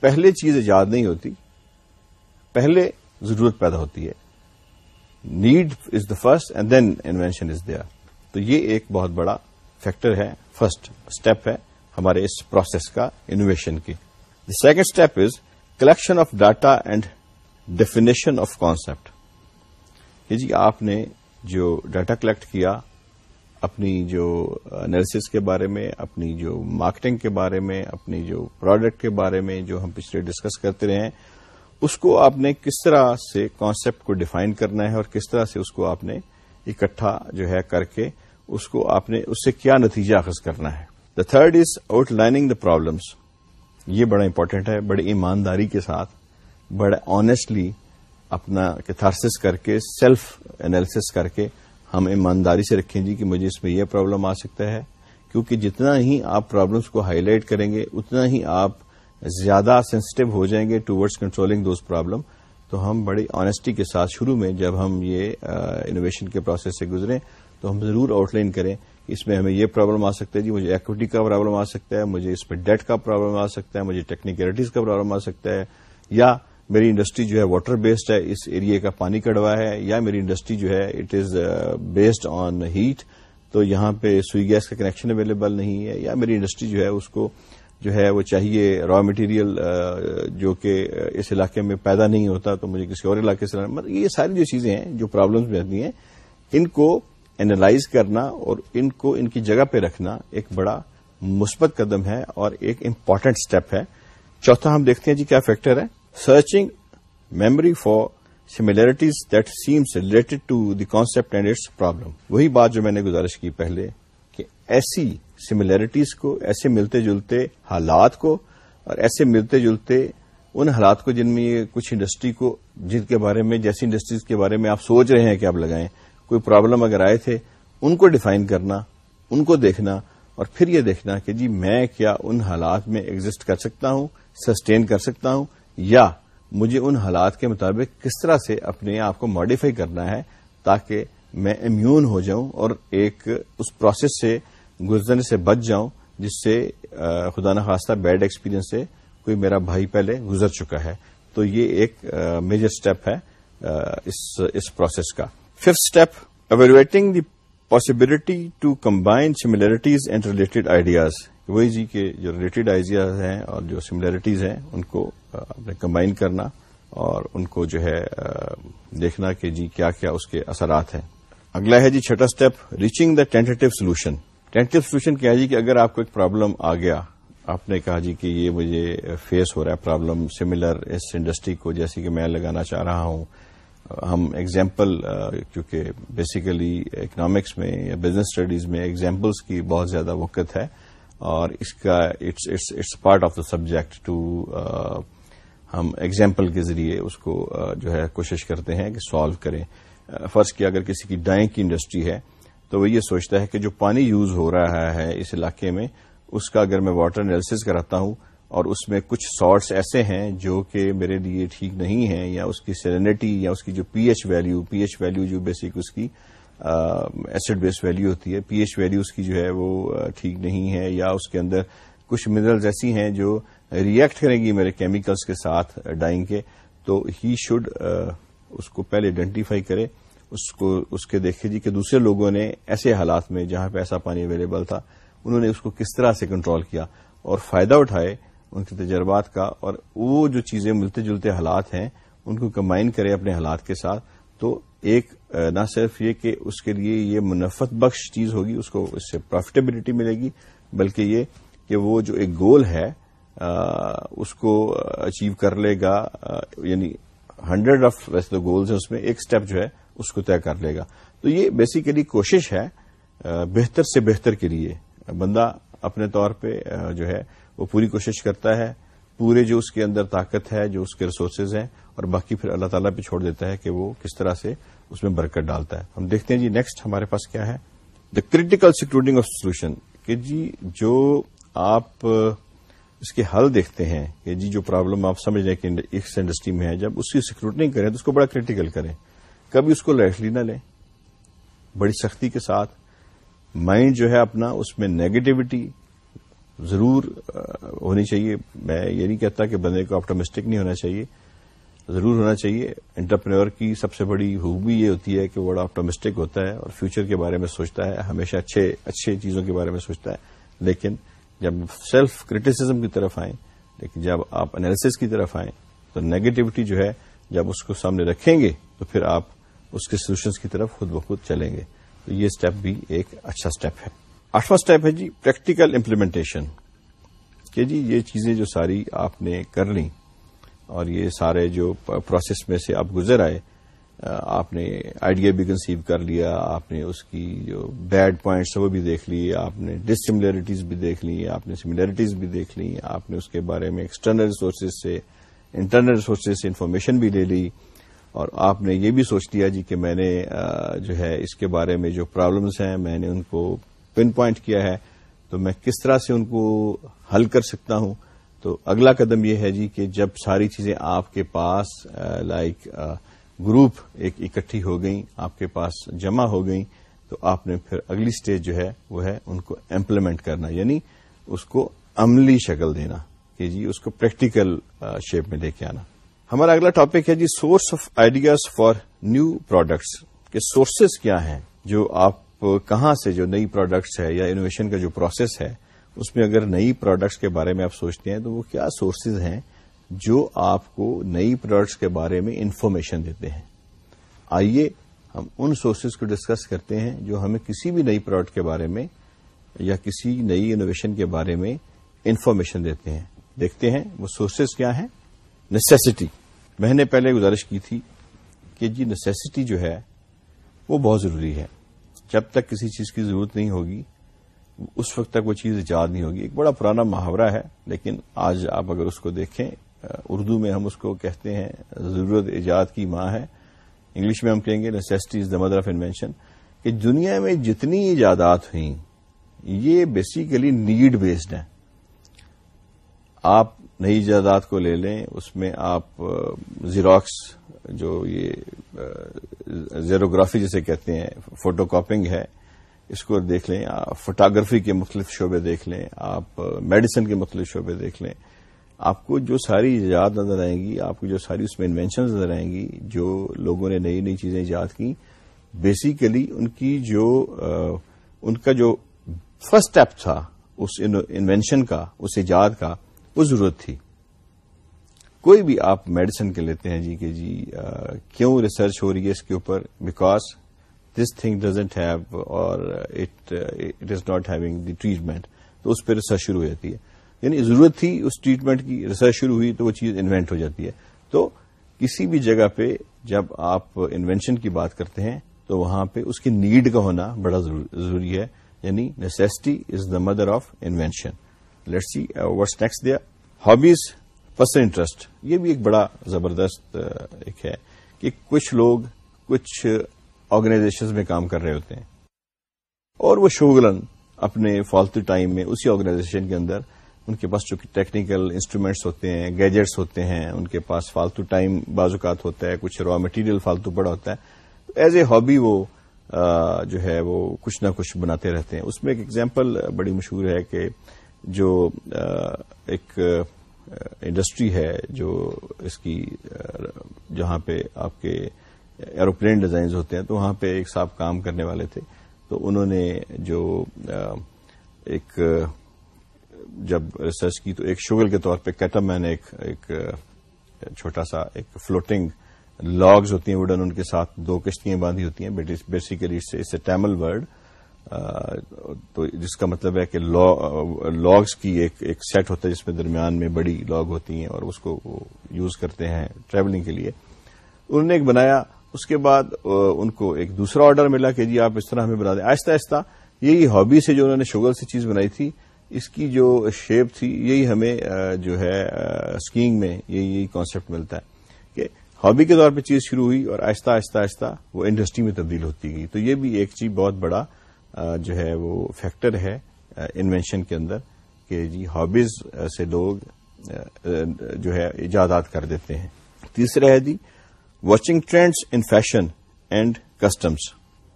پہلے چیز ایجاد نہیں ہوتی، پہلے ضرورت پیدا ہوتی ہے۔ Need is the first and then invention is there تو یہ ایک بہت بڑا فیکٹر ہے فرسٹ اسٹیپ ہے ہمارے اس پروسیس کا انوویشن کی۔ The second step is collection of data and definition of concept جی آپ نے جو ڈاٹا کلیکٹ کیا اپنی جو انالیس کے بارے میں، اپنی جو مارکیٹنگ کے بارے میں، اپنی جو پروڈکٹ کے بارے میں جو ہم پچھلے ڈسکس کرتے رہے ہیں، اس کو آپ نے کس طرح سے کانسیپٹ کو ڈیفائن کرنا ہے اور کس طرح سے اس کو آپ نے اکٹھا جو ہے کر کے اس کو آپ نے، اس سے کیا نتیجہ اخذ کرنا ہے؟ The third is outlining the problems یہ بڑا امپورٹنٹ ہے، بڑی ایمانداری کے ساتھ بڑا آنےسٹلی اپنا کتھارسس کر کے سیلف انالیسس کر کے ہم ایمانداری سے رکھیں جی کہ مجھے اس میں یہ پرابلم آ سکتا ہے، کیونکہ جتنا ہی آپ پرابلمس کو ہائی لائٹ کریں گے، اتنا ہی آپ زیادہ سینسٹو ہو جائیں گے ٹوڈز کنٹرولنگ دوز پرابلم تو ہم بڑی آنےسٹی کے ساتھ شروع میں جب ہم یہ انوویشن کے پروسیس سے گزریں، تو ہم ضرور آؤٹ لائن کریں اس میں ہمیں یہ پرابلم آ سکتا ہے جی مجھے ایکوٹی کا پرابلم آ سکتا ہے، مجھے اس میں ڈیٹ کا پرابلم آ سکتا ہے، مجھے ٹیکنیکلٹیز کا پرابلم آ سکتا ہے، یا میری انڈسٹری جو ہے واٹر بیسڈ ہے، اس ایریا کا پانی کڑوا ہے، یا میری انڈسٹری جو ہے it is based on heat تو یہاں پہ سوئی گیس کا کنیکشن اویلیبل نہیں ہے، یا میری انڈسٹری جو ہے، اس کو جو ہے، وہ چاہیے را مٹیریل uh, جو کہ اس علاقے میں پیدا نہیں ہوتا، تو مجھے کسی اور علاقے سے مطلب یہ ساری جو چیزیں ہیں، جو پرابلمس رہتی ہیں، ان کو اینالائز کرنا اور ان کو ان کی جگہ پہ رکھنا ایک بڑا مثبت قدم ہے اور ایک امپورٹنٹ اسٹیپ ہے۔ چوتھا ہم دیکھتے ہیں جی کیا فیکٹر ہے؟ Searching memory for similarities that seems related to the concept and its problem وہی بات جو میں نے گزارش کی پہلے کہ ایسی سملیرٹیز کو، ایسے ملتے جلتے حالات کو اور ایسے ملتے جلتے ان حالات کو جن میں یہ کچھ انڈسٹری کو، جن کے بارے میں، جیسی انڈسٹریز کے بارے میں آپ سوچ رہے ہیں کہ آپ لگائیں، کوئی پرابلم اگر آئے تھے، ان کو ڈیفائن کرنا، ان کو دیکھنا اور پھر یہ دیکھنا کہ جی میں کیا ان حالات میں ایگزٹ کر سکتا ہوں سسٹین کر سکتا ہوں یا مجھے ان حالات کے مطابق کس طرح سے اپنے آپ کو ماڈیفائی کرنا ہے تاکہ میں امیون ہو جاؤں اور ایک اس پروسیس سے گزرنے سے بچ جاؤں جس سے خدا نخواستہ بیڈ ایکسپیرینس سے کوئی میرا بھائی پہلے گزر چکا ہے۔ تو یہ ایک میجر اسٹیپ ہے اس پروسیس کا۔ Fifth step evaluating the possibility to combine similarities and related ideas وہی جی کے جو ریلیٹڈ آئیڈیاز ہیں اور جو سملیرٹیز ہیں، ان کو اپنے کمبائن کرنا اور ان کو جو ہے دیکھنا کہ جی کیا کیا اس کے اثرات ہیں۔ اگلا ہے جی چھٹا step reaching the tentative solution tentative solution کیا جی کہ اگر آپ کو ایک پرابلم آ گیا، آپ نے کہا جی کہ یہ مجھے فیس ہو رہا ہے پرابلم سملر اس انڈسٹری کو، جیسے کہ میں لگانا چاہ رہا ہوں۔ ہم ایگزامپل کیونکہ بیسیکلی اکنامکس میں یا بزنس اسٹڈیز میں ایگزامپلس کی بہت زیادہ وقت ہے۔ اور اس کا its part of the subject to ہم ایگزامپل کے ذریعے اس کو uh, جو ہے کوشش کرتے ہیں کہ سالو کریں۔ uh, فرض کیا اگر کسی کی ڈائیں کی انڈسٹری ہے تو وہ یہ سوچتا ہے کہ جو پانی یوز ہو رہا ہے اس علاقے میں، اس کا اگر میں واٹر انالیسز کراتا ہوں اور اس میں کچھ سارٹس ایسے ہیں جو کہ میرے لیے ٹھیک نہیں ہیں یا اس کی سیلینٹی یا اس کی جو P H value P H value جو بیسک اس کی ایسڈ بیس ویلو ہوتی ہے۔ پی ایچ ویلو اس کی جو ہے وہ ٹھیک نہیں ہے یا اس کے اندر کچھ منرلز ایسی ہیں جو ریئیکٹ کریں گی میرے کیمیکلز کے ساتھ ڈائنگ کے۔ تو ہی شوڈ اس کو پہلے آئیڈینٹیفائی کرے۔ اس کو، اس کے دیکھے جی کہ دوسرے لوگوں نے ایسے حالات میں جہاں پہ ایسا پانی اویلیبل تھا، انہوں نے اس کو کس طرح سے کنٹرول کیا اور فائدہ اٹھائے ان کے تجربات کا۔ اور وہ جو چیزیں ملتے جلتے حالات ہیں، ان کو کمبائن کرے اپنے حالات کے ساتھ۔ تو ایک نہ صرف یہ کہ اس کے لیے یہ منفت بخش چیز ہوگی، اس کو اس سے پروفیٹیبلٹی ملے گی، بلکہ یہ کہ وہ جو ایک گول ہے اس کو اچیو کر لے گا یعنی ہنڈریڈ آف ویسے گولز ہیں اس میں، ایک اسٹیپ جو ہے، اس کو طے کر لے گا۔ تو یہ بیسیکلی کوشش ہے بہتر سے بہتر کے لیے۔ بندہ اپنے طور پہ جو ہے، وہ پوری کوشش کرتا ہے پورے جو اس کے اندر طاقت ہے، جو اس کے ریسورسز ہیں، اور باقی پھر اللہ تعالیٰ پہ چھوڑ دیتا ہے کہ وہ کس طرح سے اس میں برکت ڈالتا ہے۔ ہم دیکھتے ہیں جی نیکسٹ ہمارے پاس کیا ہے؟ The critical scrutinising of solution کہ جی جو آپ، اس کے حل دیکھتے ہیں، کہ جی جو پرابلم آپ سمجھ رہے ہیں کہ اس انڈسٹری میں ہے، جب اس کی سیکورٹنگ کریں تو اس کو بڑا کریٹیکل کریں۔ کبھی اس کو لائٹلی نہ لیں۔ بڑی سختی کے ساتھ مائنڈ جو ہے اپنا اس میں نیگیٹوٹی ضرور ہونی چاہیے۔ میں یہ نہیں کہتا کہ بندے کو آپٹومسٹک نہیں ہونا چاہیے۔ ضرور ہونا چاہیے۔ انٹرپرینور کی سب سے بڑی خوبی یہ ہوتی ہے کہ وہ بڑا آپٹومسٹک ہوتا ہے اور فیوچر کے بارے میں سوچتا ہے، ہمیشہ اچھے اچھے چیزوں کے بارے میں سوچتا ہے۔ لیکن جب سیلف کریٹیسزم کی طرف آئیں، لیکن جب آپ انالیسس کی طرف آئیں، تو نیگیٹوٹی جو ہے، جب اس کو سامنے رکھیں گے، تو پھر آپ اس کے سولوشنس کی طرف خود بخود چلیں گے۔ تو یہ اسٹیپ بھی ایک اچھا اسٹیپ ہے۔ آٹھواں اسٹیپ ہے جی پریکٹیکل امپلیمنٹیشن کہ جی یہ چیزیں جو ساری آپ نے کر لی اور یہ سارے جو پروسیس میں سے آپ گزر آئے آپ نے آئیڈیا بھی کنسیو کر لیا، آپ نے اس کی جو بیڈ پوائنٹس وہ بھی دیکھ لی، آپ نے ڈسملیرٹیز بھی دیکھ لی، آپ نے سملیرٹیز بھی دیکھ لی، آپ نے اس کے بارے میں ایکسٹرنل ریسورسز سے انٹرنل ریسورسز سے انفارمیشن بھی لے لی۔ اور آپ نے یہ بھی سوچ لیا جی کہ میں نے جو ہے اس کے بارے میں جو پرابلمس ہیں، میں نے ان کو پن پوائنٹ کیا ہے، تو میں کس طرح سے ان کو حل کر سکتا ہوں؟ تو اگلا قدم یہ ہے جی کہ جب ساری چیزیں آپ کے پاس لائک گروپ ایک اکٹھی ہو گئیں، آپ کے پاس جمع ہو گئیں، تو آپ نے پھر اگلی سٹیج جو ہے، وہ ہے ان کو امپلیمنٹ کرنا یعنی اس کو عملی شکل دینا کہ جی اس کو پریکٹیکل شیپ میں لے کے آنا۔ ہمارا اگلا ٹاپک ہے جی source of ideas for new products کے سورسز کیا ہیں جو آپ کہاں سے جو نئی پروڈکٹس ہے یا انوویشن کا جو پروسیس ہے، اس میں اگر نئی پروڈکٹس کے بارے میں آپ سوچتے ہیں تو وہ کیا سورسز ہیں جو آپ کو نئی پروڈکٹس کے بارے میں انفارمیشن دیتے ہیں؟ آئیے ہم ان سورسز کو ڈسکس کرتے ہیں جو ہمیں کسی بھی نئی پروڈکٹ کے بارے میں یا کسی نئی انوویشن کے بارے میں انفارمیشن دیتے ہیں۔ دیکھتے ہیں وہ سورسز کیا ہیں؟ نیسیسٹی میں نے پہلے گزارش کی تھی کہ جی نیسیسٹی جو ہے وہ بہت ضروری ہے۔ جب تک کسی چیز کی ضرورت نہیں ہوگی، اس وقت تک وہ چیز ایجاد نہیں ہوگی۔ ایک بڑا پرانا محاورہ ہے، لیکن آج آپ اگر اس کو دیکھیں اردو میں ہم اس کو کہتے ہیں، ضرورت ایجاد کی ماں ہے۔ انگلش میں ہم کہیں گے necessity is the mother of invention کہ دنیا میں جتنی ایجادات ہوئیں، یہ بیسیکلی نیڈ بیسڈ ہیں۔ آپ نئی ایجادات کو لے لیں، اس میں آپ زیروکس جو یہ زیروگرافی جسے کہتے ہیں فوٹو کاپنگ ہے، اس کو دیکھ لیں آپ فوٹوگرافی کے مختلف شعبے دیکھ لیں، آپ میڈیسن کے مختلف شعبے دیکھ لیں۔ آپ کو جو ساری ایجاد نظر آئیں گی، آپ کو جو ساری اس میں انوینشن نظر آئیں گی، جو لوگوں نے نئی نئی چیزیں ایجاد کی بیسیکلی ان کی جو ان کا جو فرسٹ اسٹیپ تھا، اس انوینشن کا، اس ایجاد کا وہ ضرورت تھی۔ کوئی بھی آپ میڈیسن کے لیتے ہیں جی کہ جی کیوں ریسرچ ہو رہی ہے اس کے اوپر؟ Because this thing doesn't have or it is not having the treatment تو اس پہ ریسرچ شروع ہو جاتی ہے۔ یعنی ضرورت تھی اس ٹریٹمنٹ کی ریسرچ شروع ہوئی تو وہ چیز انوینٹ ہو جاتی ہے۔ تو کسی بھی جگہ پہ جب آپ انوینشن کی بات کرتے ہیں، تو وہاں پہ اس کی نیڈ کا ہونا بڑا ضروری ہے۔ یعنی necessity is the mother of invention let see what's next the hobbies personal interest یہ بھی ایک بڑا زبردست ایک ہے کہ کچھ لوگ کچھ آرگنائزیشن میں کام کر رہے ہوتے ہیں اور وہ شوگلن اپنے فالتو ٹائم میں اسی آرگنائزیشن کے اندر ان کے پاس چونکہ ٹیکنیکل انسٹرومینٹس ہوتے ہیں گیجٹس ہوتے ہیں، ان کے پاس فالتو ٹائم بعض اوقات ہوتا ہے، کچھ را مٹیریل فالتو پڑا ہوتا ہے۔ ایز اے ہابی وہ جو ہے وہ کچھ نہ کچھ بناتے رہتے ہیں۔ اس میں ایک ایگزامپل بڑی مشہور ہے کہ جو ایک انڈسٹری ہے جو اس کی جہاں پہ آپ کے ایروپلین ڈیزائنز ہوتے ہیں، تو وہاں پہ ایک صاحب کام کرنے والے تھے۔ تو انہوں نے جو ایک جب ریسرچ کی تو ایک شوگر کے طور پہ کیٹم مین ایک ایک چھوٹا سا ایک فلوٹنگ لاگز ہوتی ہیں وڈن ان کے ساتھ دو کشتیاں باندھی ہوتی ہیں بیسیکلی اس سے ٹیمل ورڈ۔ تو جس کا مطلب ہے کہ لاگز کی ایک ایک سیٹ ہوتا ہے جس میں درمیان میں بڑی لاگ ہوتی ہیں اور اس کو یوز کرتے ہیں ٹریولنگ کے لیے۔ انہوں نے ایک بنایا، اس کے بعد ان کو ایک دوسرا آرڈر ملا کہ جی آپ اس طرح ہمیں بنا دیں۔ آہستہ آہستہ، یہی ہابی سے جو انہوں نے شوگر سے چیز بنائی تھی، اس کی جو شیپ تھی، یہی ہمیں جو ہے اسکیئنگ میں یہی یہی کانسیپٹ ملتا ہے کہ ہابی کے طور پہ چیز شروع ہوئی اور آہستہ آہستہ آہستہ وہ انڈسٹری میں تبدیل ہوتی گئی۔ تو یہ بھی ایک چیز بہت بڑا جو ہے وہ فیکٹر ہے انوینشن کے اندر کہ جی ہابیز سے لوگ جو ہے ایجادات کر دیتے ہیں۔ تیسرا ہے جی watching trends in fashion and customs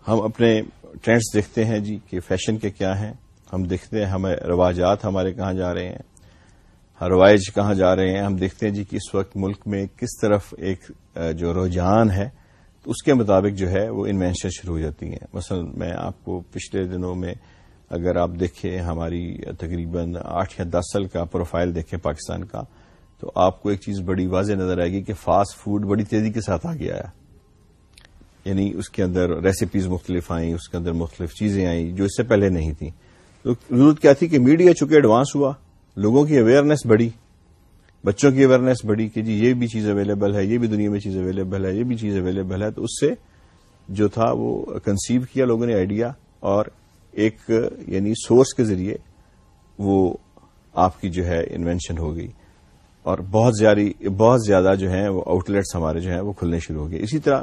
ہم اپنے ٹرینڈس دیکھتے ہیں جی کہ فیشن کے کیا ہیں۔ ہم دیکھتے ہیں ہمیں رواجات ہمارے کہاں جا رہے ہیں۔ روایج کہاں جا رہے ہیں۔ ہم دیکھتے ہیں جی کہ اس وقت ملک میں کس طرف ایک جو رجحان ہے اس کے مطابق جو ہے وہ انوینشن شروع ہو جاتی ہیں۔ مثلا میں آپ کو پچھلے دنوں میں اگر آپ دیکھیں ہماری تقریباً آٹھ یا دس سال کا پروفائل دیکھیں پاکستان کا، تو آپ کو ایک چیز بڑی واضح نظر آئے گی کہ فاسٹ فوڈ بڑی تیزی کے ساتھ آ گیا ہے یعنی اس کے اندر ریسیپیز مختلف آئیں، اس کے اندر مختلف چیزیں آئیں جو اس سے پہلے نہیں تھیں۔ تو ضرورت کیا تھی کہ میڈیا چونکہ ایڈوانس ہوا، لوگوں کی اویئرنیس بڑھی۔ بچوں کی اویئرنیس بڑھی کہ جی یہ بھی چیز اویلیبل ہے، یہ بھی دنیا میں چیز اویلیبل ہے، یہ بھی چیز اویلیبل ہے۔ تو اس سے جو تھا وہ کنسیو کیا، لوگوں نے آئیڈیا اور ایک یعنی سورس کے ذریعے وہ آپ کی جو ہے انوینشن ہو گئی۔ اور بہت زیادہ بہت زیادہ جو ہیں وہ آؤٹ لیٹس ہمارے جو ہیں وہ کھلنے شروع ہو گئے۔ اسی طرح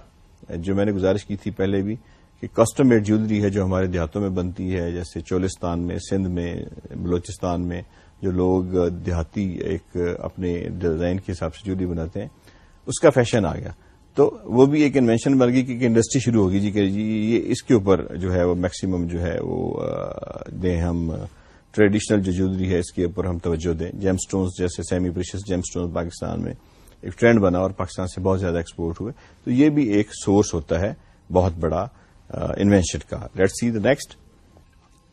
جو میں نے گزارش کی تھی پہلے بھی کہ کسٹم میڈ جیولری ہے جو ہمارے دیہاتوں میں بنتی ہے، جیسے چولستان میں، سندھ میں، بلوچستان میں۔ جو لوگ دیہاتی ایک اپنے ڈیزائن کے حساب سے جیولری بناتے ہیں، اس کا فیشن آ گیا۔ تو وہ بھی ایک انوینشن بن گئی کہ انڈسٹری شروع ہوگی۔ جی کہ جی یہ اس کے اوپر جو ہے وہ میکسیمم جو ہے وہ دیں ہم ٹریڈیشنل جو جولری ہے، اس کے اوپر ہم توجہ دیں۔ جیم سٹونز جیسے semi precious gem stones Pakistan میں ایک ٹرینڈ بنا اور پاکستان سے بہت زیادہ ایکسپورٹ ہوئے۔ تو یہ بھی ایک سورس ہوتا ہے بہت بڑا انوینشن کا۔ Let see the next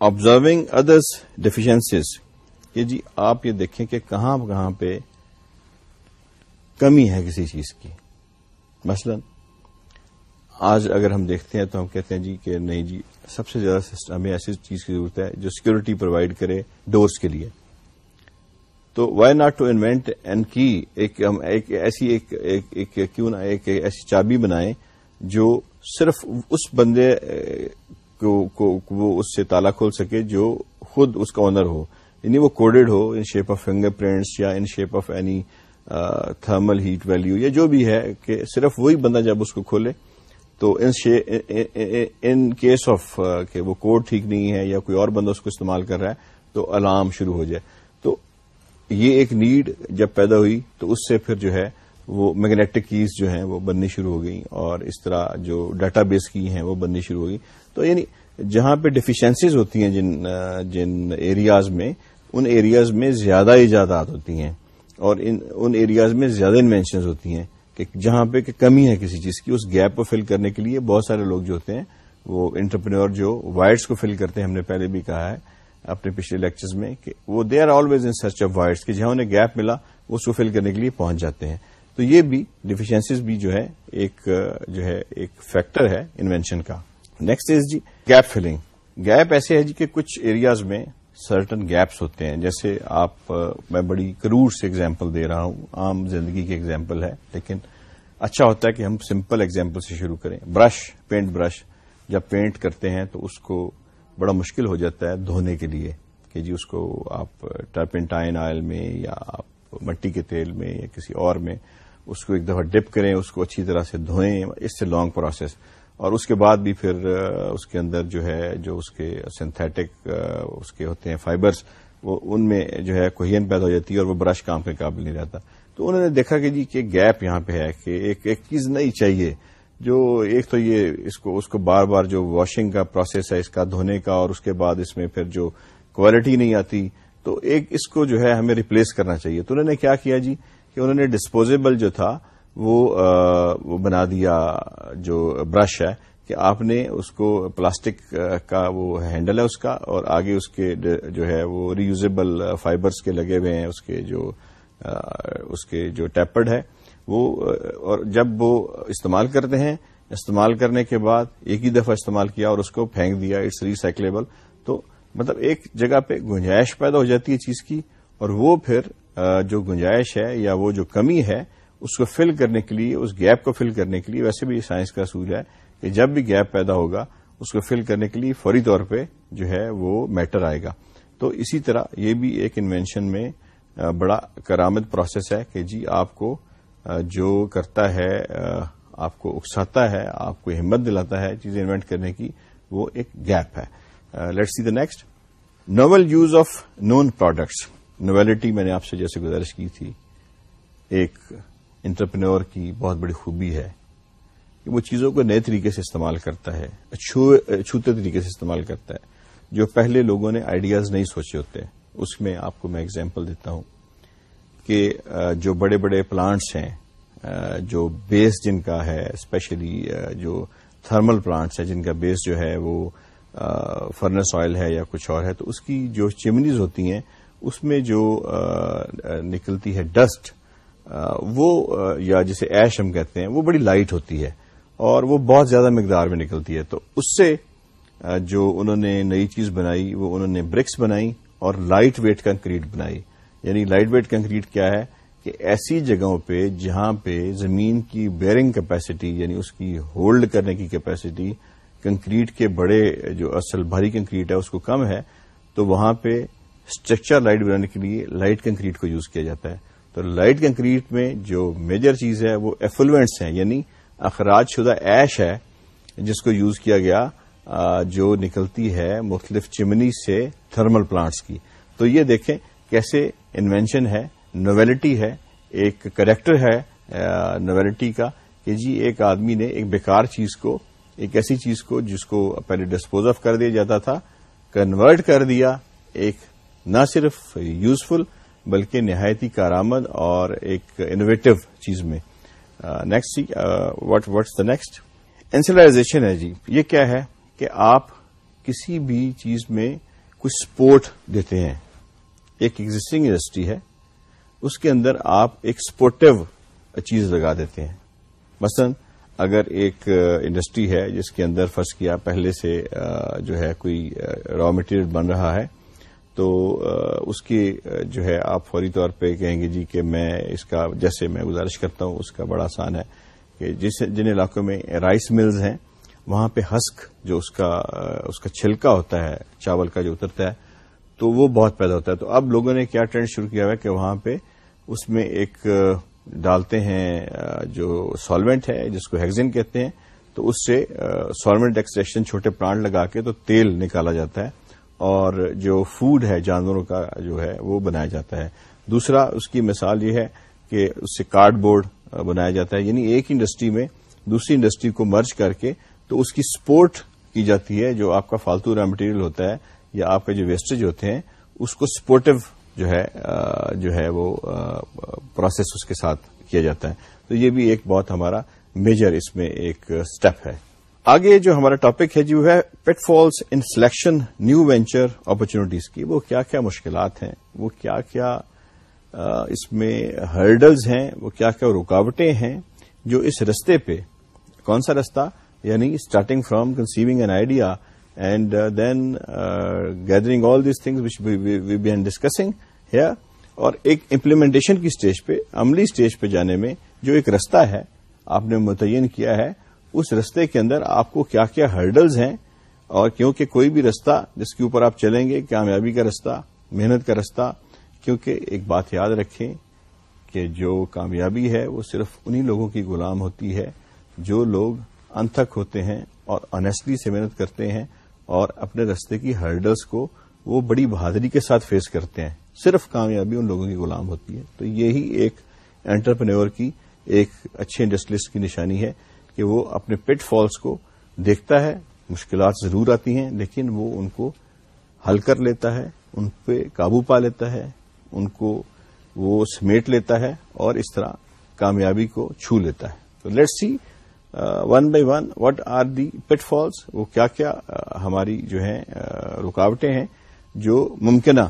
observing others deficiencies کہ جی آپ یہ دیکھیں کہ کہاں کہاں پہ کمی ہے کسی چیز کی۔ مثلا آج اگر ہم دیکھتے ہیں تو ہم کہتے ہیں جی کہ نہیں جی سب سے زیادہ ہمیں ایسی چیز کی ضرورت ہے جو سیکورٹی پرووائڈ کرے ڈورس کے لیے۔ تو why not to invent and کی ایک ایسی، ایک کیوں نہ ایک ایسی چابی بنائیں جو صرف اس بندے کو وہ اس سے تالا کھول سکے جو خود اس کا آنر ہو۔ یعنی وہ کوڈیڈ ہو in shape of fingerprints یا in shape of any thermal heat value یا جو بھی ہے کہ صرف وہی بندہ جب اس کو کھولے تو ان کیس آف کہ وہ کوڈ ٹھیک نہیں ہے یا کوئی اور بندہ اس کو استعمال کر رہا ہے تو الارم شروع ہو جائے۔ تو یہ ایک نیڈ جب پیدا ہوئی تو اس سے پھر جو ہے وہ میگنیٹک کیز جو ہیں وہ بننی شروع ہو گئی اور اس طرح جو ڈیٹا بیس کی ہیں وہ بننی شروع ہو گئی تو یعنی جہاں پہ ڈیفیشنسیز ہوتی ہیں جن جن ایریاز میں ان ایریاز میں زیادہ ایجادات ہوتی ہیں اور ان ایریاز میں زیادہ انوینشنز ہوتی ہیں کہ جہاں پہ کہ کمی ہے کسی چیز کی، اس گیپ کو فل کرنے کے لیے بہت سارے لوگ جو ہوتے ہیں، وہ انٹرپرینور جو وائٹس کو فل کرتے ہیں، ہم نے پہلے بھی کہا ہے اپنے پچھلے لیکچرز میں کہ وہ they are always in search of whites کہ جہاں انہیں گیپ ملا، اس کو فل کرنے کے لیے پہنچ جاتے ہیں۔ تو یہ بھی ڈیفیشنسیز بھی جو ہے ایک، جو ہے ایک فیکٹر ہے انوینشن کا۔ نیکسٹ از جی گیپ فلنگ گیپ ایسے ہے جی کہ کچھ ایریاز میں سرٹن گیپس ہوتے ہیں۔ جیسے آپ، میں بڑی کرور سے اگزامپل دے رہا ہوں۔ عام زندگی کی اگزامپل ہے، لیکن اچھا ہوتا ہے کہ ہم سمپل اگزامپل سے شروع کریں۔ برش پینٹ برش جب پینٹ کرتے ہیں تو اس کو بڑا مشکل ہو جاتا ہے دھونے کے لیے کہ جی اس کو آپ ٹرپنٹائن آئل میں یا آپ مٹی کے تیل میں یا کسی اور میں اس کو ایک دفعہ ڈپ کریں، اس کو اچھی طرح سے دھوئیں۔ اس سے لانگ پروسیس اور اس کے بعد بھی پھر اس کے اندر جو ہے، جو اس کے سنتھیٹک اس کے ہوتے ہیں فائبرز وہ ان میں جو ہے کوہین پیدا ہو جاتی ہے اور وہ برش کام کے قابل نہیں رہتا۔ تو انہوں نے دیکھا کہ جی کہ گیپ یہاں پہ ہے کہ ایک ایک چیز نہیں چاہیے۔ جو ایک تو یہ اس کو اس کو بار بار جو واشنگ کا پروسیس ہے، اس کا دھونے کا اور اس کے بعد اس میں پھر جو کوالٹی نہیں آتی، تو ایک اس کو جو ہے ہمیں ریپلیس کرنا چاہیے۔ تو انہوں نے کیا کیا جی؟ کہ انہوں نے ڈسپوزیبل جو تھا وہ بنا دیا جو برش ہے کہ آپ نے اس کو پلاسٹک کا وہ ہینڈل ہے اس کا اور آگے اس کے جو ہے وہ ریوزیبل فائبرز کے لگے ہوئے ہیں، اس کے جو اس کے جو ٹیپڈ ہے وہ اور جب وہ استعمال کرتے ہیں، استعمال کرنے کے بعد ایک ہی دفعہ استعمال کیا اور اس کو پھینک دیا، اٹس ریسائکلیبل، تو مطلب ایک جگہ پہ گنجائش پیدا ہو جاتی ہے چیز کی اور وہ پھر جو گنجائش ہے یا وہ جو کمی ہے اس کو فل کرنے کے لیے، اس گیپ کو فل کرنے کے لیے ویسے بھی سائنس کا اصول ہے کہ جب بھی گیپ پیدا ہوگا، اس کو فل کرنے کے لیے فوری طور پہ جو ہے وہ میٹر آئے گا۔ تو اسی طرح یہ بھی ایک انوینشن میں بڑا کرامد پروسیس ہے کہ جی آپ کو جو کرتا ہے آپ کو اکساتا ہے، آپ کو ہمت دلاتا ہے چیزیں انوینٹ کرنے کی، وہ ایک گیپ ہے۔ Let see the next novel use of known products novelty میں نے آپ سے جیسے گزارش کی تھی، ایک انٹرپرینور کی بہت بڑی خوبی ہے کہ وہ چیزوں کو نئے طریقے سے استعمال کرتا ہے چھوتے طریقے سے استعمال کرتا ہے۔ جو پہلے لوگوں نے آئیڈیاز نہیں سوچے ہوتے، اس میں آپ کو میں اگزامپل دیتا ہوں کہ جو بڑے بڑے پلانٹس ہیں جو بیس جن کا ہے اسپیشلی جو تھرمل پلانٹس ہیں، جن کا بیس جو ہے وہ فرنس آئل ہے یا کچھ اور ہے، تو اس کی جو چمنیز ہوتی ہیں، اس میں جو نکلتی ہے ڈسٹ وہ یا جسے ایش ہم کہتے ہیں، وہ بڑی لائٹ ہوتی ہے اور وہ بہت زیادہ مقدار میں نکلتی ہے۔ تو اس سے جو انہوں نے نئی چیز بنائی، وہ انہوں نے برکس بنائی اور لائٹ ویٹ کنکریٹ بنائی۔ یعنی لائٹ ویٹ کنکریٹ کیا ہے کہ ایسی جگہوں پہ، جہاں پہ زمین کی بیئرنگ کیپیسٹی یعنی اس کی ہولڈ کرنے کی کیپیسٹی، کنکریٹ کے بڑے، جو اصل بھاری کنکریٹ ہے، اس کو کم ہے، تو وہاں پہ اسٹرکچر لائٹ بنانے کے لیے لائٹ کنکریٹ کو یوز کیا جاتا ہے۔ تو لائٹ کنکریٹ میں جو میجر چیز ہے وہ ایفلوئنٹس ہیں یعنی اخراج شدہ ایش ہے، جس کو یوز کیا گیا جو نکلتی ہے مختلف چمنی سے تھرمل پلانٹس کی۔ تو یہ دیکھیں کیسے انوینشن ہے، نویلٹی ہے، ایک کریکٹر ہے نویلٹی کا، کہ جی ایک آدمی نے ایک بیکار چیز کو، ایک ایسی چیز کو جس کو پہلے ڈسپوز آف کر دیا جاتا تھا، کنورٹ کر دیا، ایک نہ صرف یوزفل بلکہ نہایتی کارآمد اور ایک انوویٹو چیز میں۔ Next what what's the next انسلائزیشن ہے جی۔ یہ کیا ہے کہ آپ کسی بھی چیز میں کچھ سپورٹ دیتے ہیں۔ ایک ایگزٹنگ انڈسٹری ہے، اس کے اندر آپ ایک سپورٹو چیز لگا دیتے ہیں۔ مثلا، اگر ایک انڈسٹری ہے جس کے اندر فرض کیا پہلے سے جو ہے کوئی را مٹیریل بن رہا ہے تو اس کی جو ہے، آپ فوری طور پہ کہیں گے جی کہ میں اس کا، جیسے میں گزارش کرتا ہوں، اس کا بڑا آسان ہے کہ جس، جن علاقوں میں رائس ملز ہیں، وہاں پہ ہسک جو اس کا اس کا چھلکا ہوتا ہے، چاول کا جو اترتا ہے، تو وہ بہت پیدا ہوتا ہے۔ تو اب لوگوں نے کیا ٹرینڈ شروع کیا ہوا ہے کہ وہاں پہ اس میں ایک ڈالتے ہیں جو سالوینٹ ہے، جس کو ہیگزن کہتے ہیں، تو اس سے سالوینٹ ایکسٹریکشن چھوٹے پلانٹ لگا کے تو تیل نکالا جاتا ہے۔ اور جو فوڈ ہے، جانوروں کا جو ہے، وہ بنایا جاتا ہے۔ دوسرا، اس کی مثال یہ ہے کہ اس سے کارڈ بورڈ بنایا جاتا ہے۔ یعنی ایک انڈسٹری میں دوسری انڈسٹری کو مرج کر کے تو اس کی سپورٹ کی جاتی ہے، جو آپ کا فالتو را مٹیریل ہوتا ہے یا آپ کا جو ویسٹیج ہوتے ہیں، اس کو سپورٹو جو ہے جو ہے وہ پروسیس اس کے ساتھ کیا جاتا ہے۔ تو یہ بھی ایک بہت ہمارا میجر اس میں ایک اسٹیپ ہے۔ آگے جو ہمارا ٹاپک ہے جو ہے pitfalls in selection new venture opportunities کی، وہ کیا کیا مشکلات ہیں؟ وہ کیا کیا اس میں ہرڈلز ہیں؟ وہ کیا کیا رکاوٹیں ہیں؟ جو اس رستے پہ، کون سا رستہ؟ یعنی starting from conceiving an idea and then gathering all these things which we be an discussing here اور ایک امپلیمنٹیشن کی اسٹیج پہ، عملی اسٹیج پہ جانے میں جو ایک رستہ ہے، آپ نے متعین کیا ہے اس رستے کے اندر آپ کو کیا کیا ہرڈلز ہیں اور کیونکہ کوئی بھی رستہ جس کے اوپر آپ چلیں گے، کامیابی کا رستہ، محنت کا رستہ، کیونکہ ایک بات یاد رکھیں کہ جو کامیابی ہے وہ صرف انہی لوگوں کی غلام ہوتی ہے جو لوگ انتھک ہوتے ہیں اور آنےسٹلی سے محنت کرتے ہیں اور اپنے رستے کی ہرڈلز کو وہ بڑی بہادری کے ساتھ فیس کرتے ہیں۔ صرف کامیابی ان لوگوں کی غلام ہوتی ہے۔ تو یہی ایک انٹرپرینور کی ایک اچھے انڈسٹریلسٹ کی نشانی ہے۔ کہ وہ اپنے پیٹ فالس کو دیکھتا ہے، مشکلات ضرور آتی ہیں، لیکن وہ ان کو حل کر لیتا ہے، ان پہ قابو پا لیتا ہے، ان کو وہ سمیٹ لیتا ہے اور اس طرح کامیابی کو چھو لیتا ہے۔ تو let see one by one what are the pitfalls وہ کیا کیا uh, ہماری جو ہیں uh, رکاوٹیں ہیں جو ممکنہ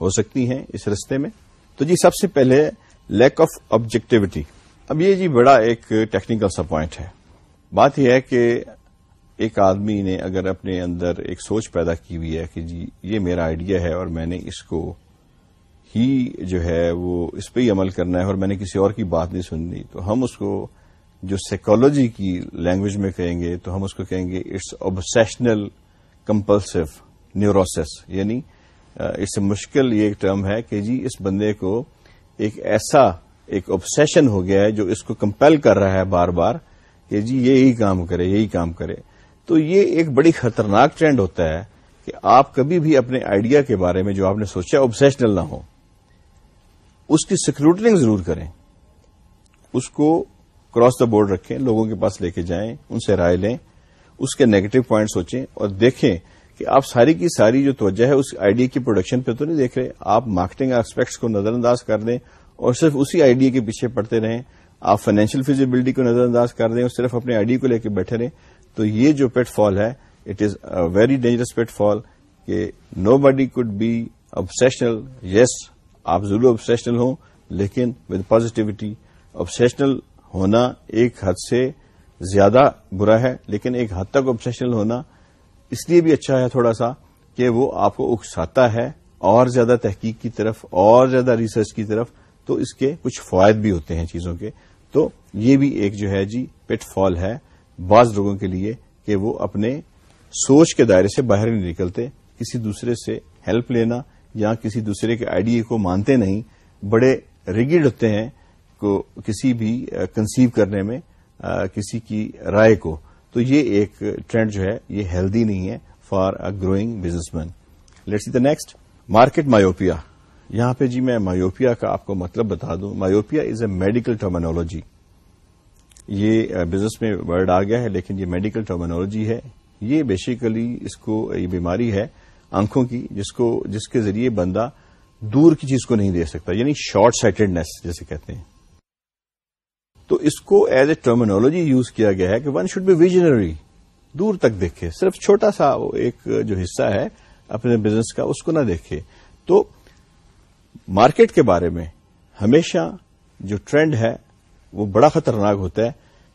ہو سکتی ہیں اس رستے میں۔ تو جی سب سے پہلے لیک آف آبجیکٹیوٹی اب یہ جی بڑا ایک ٹیکنیکل سا پوائنٹ ہے۔ بات یہ ہے کہ ایک آدمی نے اگر اپنے اندر ایک سوچ پیدا کی ہوئی ہے کہ جی یہ میرا آئیڈیا ہے اور میں نے اس کو ہی جو ہے وہ اس پہ ہی عمل کرنا ہے اور میں نے کسی اور کی بات نہیں سننی، تو ہم اس کو جو سائیکالوجی کی لینگویج میں کہیں گے، تو ہم اس کو کہیں گے اٹس اوبسیشنل کمپلسو نیوروسس یعنی اٹس مشکل یہ ایک ٹرم ہے کہ جی اس بندے کو ایک ایسا ایک اوبسیشن ہو گیا ہے جو اس کو کمپیل کر رہا ہے بار بار کہ جی یہی کام کرے، یہی کام کرے۔ تو یہ ایک بڑی خطرناک ٹرینڈ ہوتا ہے کہ آپ کبھی بھی اپنے آئیڈیا کے بارے میں جو آپ نے سوچا اوبسیشنل نہ ہو اس کی سیکورٹنگ ضرور کریں۔ اس کو کراس دا بورڈ رکھیں، لوگوں کے پاس لے کے جائیں، ان سے رائے لیں، اس کے نیگیٹو پوائنٹ سوچیں اور دیکھیں کہ آپ ساری کی ساری جو توجہ ہے اس آئیڈیا کی پروڈکشن پہ تو نہیں دیکھ رہے۔ آپ مارکیٹنگ ایسپیکٹس کو نظر انداز کر دیں اور صرف اسی آئیڈیا کے پیچھے پڑتے رہیں۔ آپ فائنینشیل فیزیبلٹی کو نظر انداز کر دیں اور صرف اپنے آئیڈیا کو لے کے بیٹھے رہیں۔ تو یہ جو پیٹ فال ہے it is a very dangerous pitfall کہ نو بڈی کوڈ بی ابسیشنل یس آپ ضرور ابسیشنل ہوں، لیکن ود پازیٹیوٹی ابسیشنل ہونا ایک حد سے زیادہ برا ہے، لیکن ایک حد تک ابسیشنل ہونا اس لیے بھی اچھا ہے تھوڑا سا کہ وہ آپ کو اکساتا ہے اور زیادہ تحقیق کی طرف، اور زیادہ ریسرچ کی طرف۔ تو اس کے کچھ فوائد بھی ہوتے ہیں چیزوں کے۔ تو یہ بھی ایک جو ہے جی پٹ فال ہے بعض لوگوں کے لیے کہ وہ اپنے سوچ کے دائرے سے باہر نہیں نکلتے، کسی دوسرے سے ہیلپ لینا یا کسی دوسرے کے آئیڈیا کو مانتے نہیں۔ بڑے ریگیڈ ہوتے ہیں کو کسی بھی کنسیو کرنے میں کسی کی رائے کو۔ تو یہ ایک ٹرینڈ جو ہے، یہ ہیلدی نہیں ہے، for a growing businessman let see the next. Market myopia. یہاں پہ جی میں مایوپیا کا آپ کو مطلب بتا دوں۔ Myopia is a medical terminology یہ بزنس میں ورڈ آ گیا ہے، لیکن یہ میڈیکل ٹرمینالوجی ہے۔ یہ بیسیکلی اس کو، یہ بیماری ہے آنکھوں کی، جس کو، جس کے ذریعے بندہ دور کی چیز کو نہیں دے سکتا یعنی شارٹ سائٹڈنیس جیسے کہتے ہیں۔ تو اس کو ایز اے ٹرمینالوجی یوز کیا گیا ہے کہ ون شوڈ بی ویژنری دور تک دیکھے، صرف چھوٹا سا ایک جو حصہ ہے اپنے بزنس کا، اس کو نہ دیکھے۔ تو مارکیٹ کے بارے میں ہمیشہ جو ٹرینڈ ہے وہ بڑا خطرناک ہوتا ہے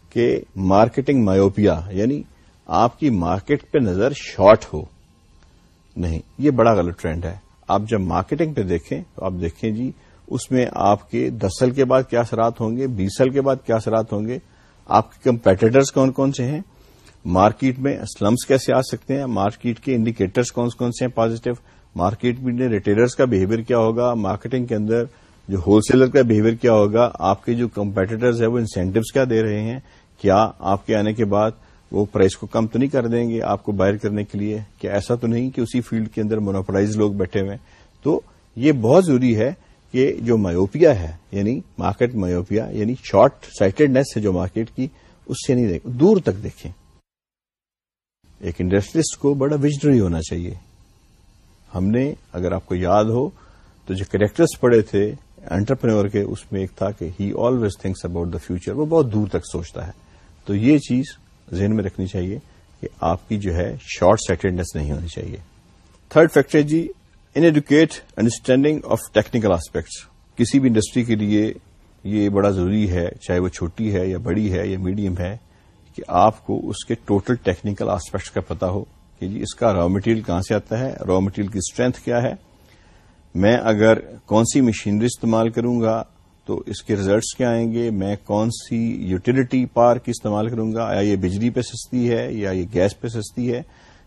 کہ مارکیٹنگ مایوپیا یعنی آپ کی مارکیٹ پہ نظر شارٹ ہو۔ نہیں، یہ بڑا غلط ٹرینڈ ہے۔ آپ جب مارکیٹنگ پہ دیکھیں تو آپ دیکھیں جی اس میں آپ کے دس سال کے بعد کیا اثرات ہوں گے، بیس سال کے بعد کیا اثرات ہوں گے، آپ کے کمپیٹیٹرز کون کون سے ہیں، مارکیٹ میں سلمس کیسے آ سکتے ہیں، مارکیٹ کے انڈیکیٹرز کون کون سے ہیں پازیٹو مارکیٹ میں ریٹیلرز کا بہیویئر کیا ہوگا مارکیٹنگ کے اندر جو ہول سیلر کا بہیویئر کیا ہوگا، آپ کے جو کمپیٹیٹرز ہیں وہ انسینٹوز کیا دے رہے ہیں؟ کیا آپ کے آنے کے بعد وہ پرائز کو کم تو نہیں کر دیں گے آپ کو باہر کرنے کے لیے؟ کیا ایسا تو نہیں کہ اسی فیلڈ کے اندر مونوپلائز لوگ بیٹھے ہوئے تو یہ بہت ضروری ہے کہ جو مایوپیا ہے یعنی مارکیٹ مایوپیا یعنی شارٹ سائٹڈنیس ہے جو مارکیٹ کی، اس سے نہیں دیکھ، دور تک دیکھیں۔ ایک انڈسٹریسٹ کو بڑا ویژنری ہونا چاہیے۔ ہم نے، اگر آپ کو یاد ہو، تو جو کریکٹرس پڑے تھے، انٹرپرینور کے، اس میں ایک تھا کہ he always thinks about the future وہ بہت دور تک سوچتا ہے۔ تو یہ چیز ذہن میں رکھنی چاہیے کہ آپ کی جو ہے شارٹ سائٹڈنیس نہیں ہونی چاہیے۔ Third factor G inadequate understanding of technical aspects کسی بھی انڈسٹری کے لیے یہ بڑا ضروری ہے، چاہے وہ چھوٹی ہے یا بڑی ہے یا میڈیم ہے، کہ آپ کو اس کے ٹوٹل ٹیکنیکل آسپیکٹس کا پتا ہو۔ کہ جی اس کا را مٹیریل کہاں سے آتا ہے؟ را مٹیریل کی اسٹرینتھ کیا ہے؟ میں اگر کون سی مشینری استعمال کروں گا تو اس کے ریزلٹس کیا آئیں گے؟ میں کون سی یوٹیلٹی پارک استعمال کروں گا؟ یا یہ بجلی پہ سستی ہے یا یہ گیس پہ سستی ہے؟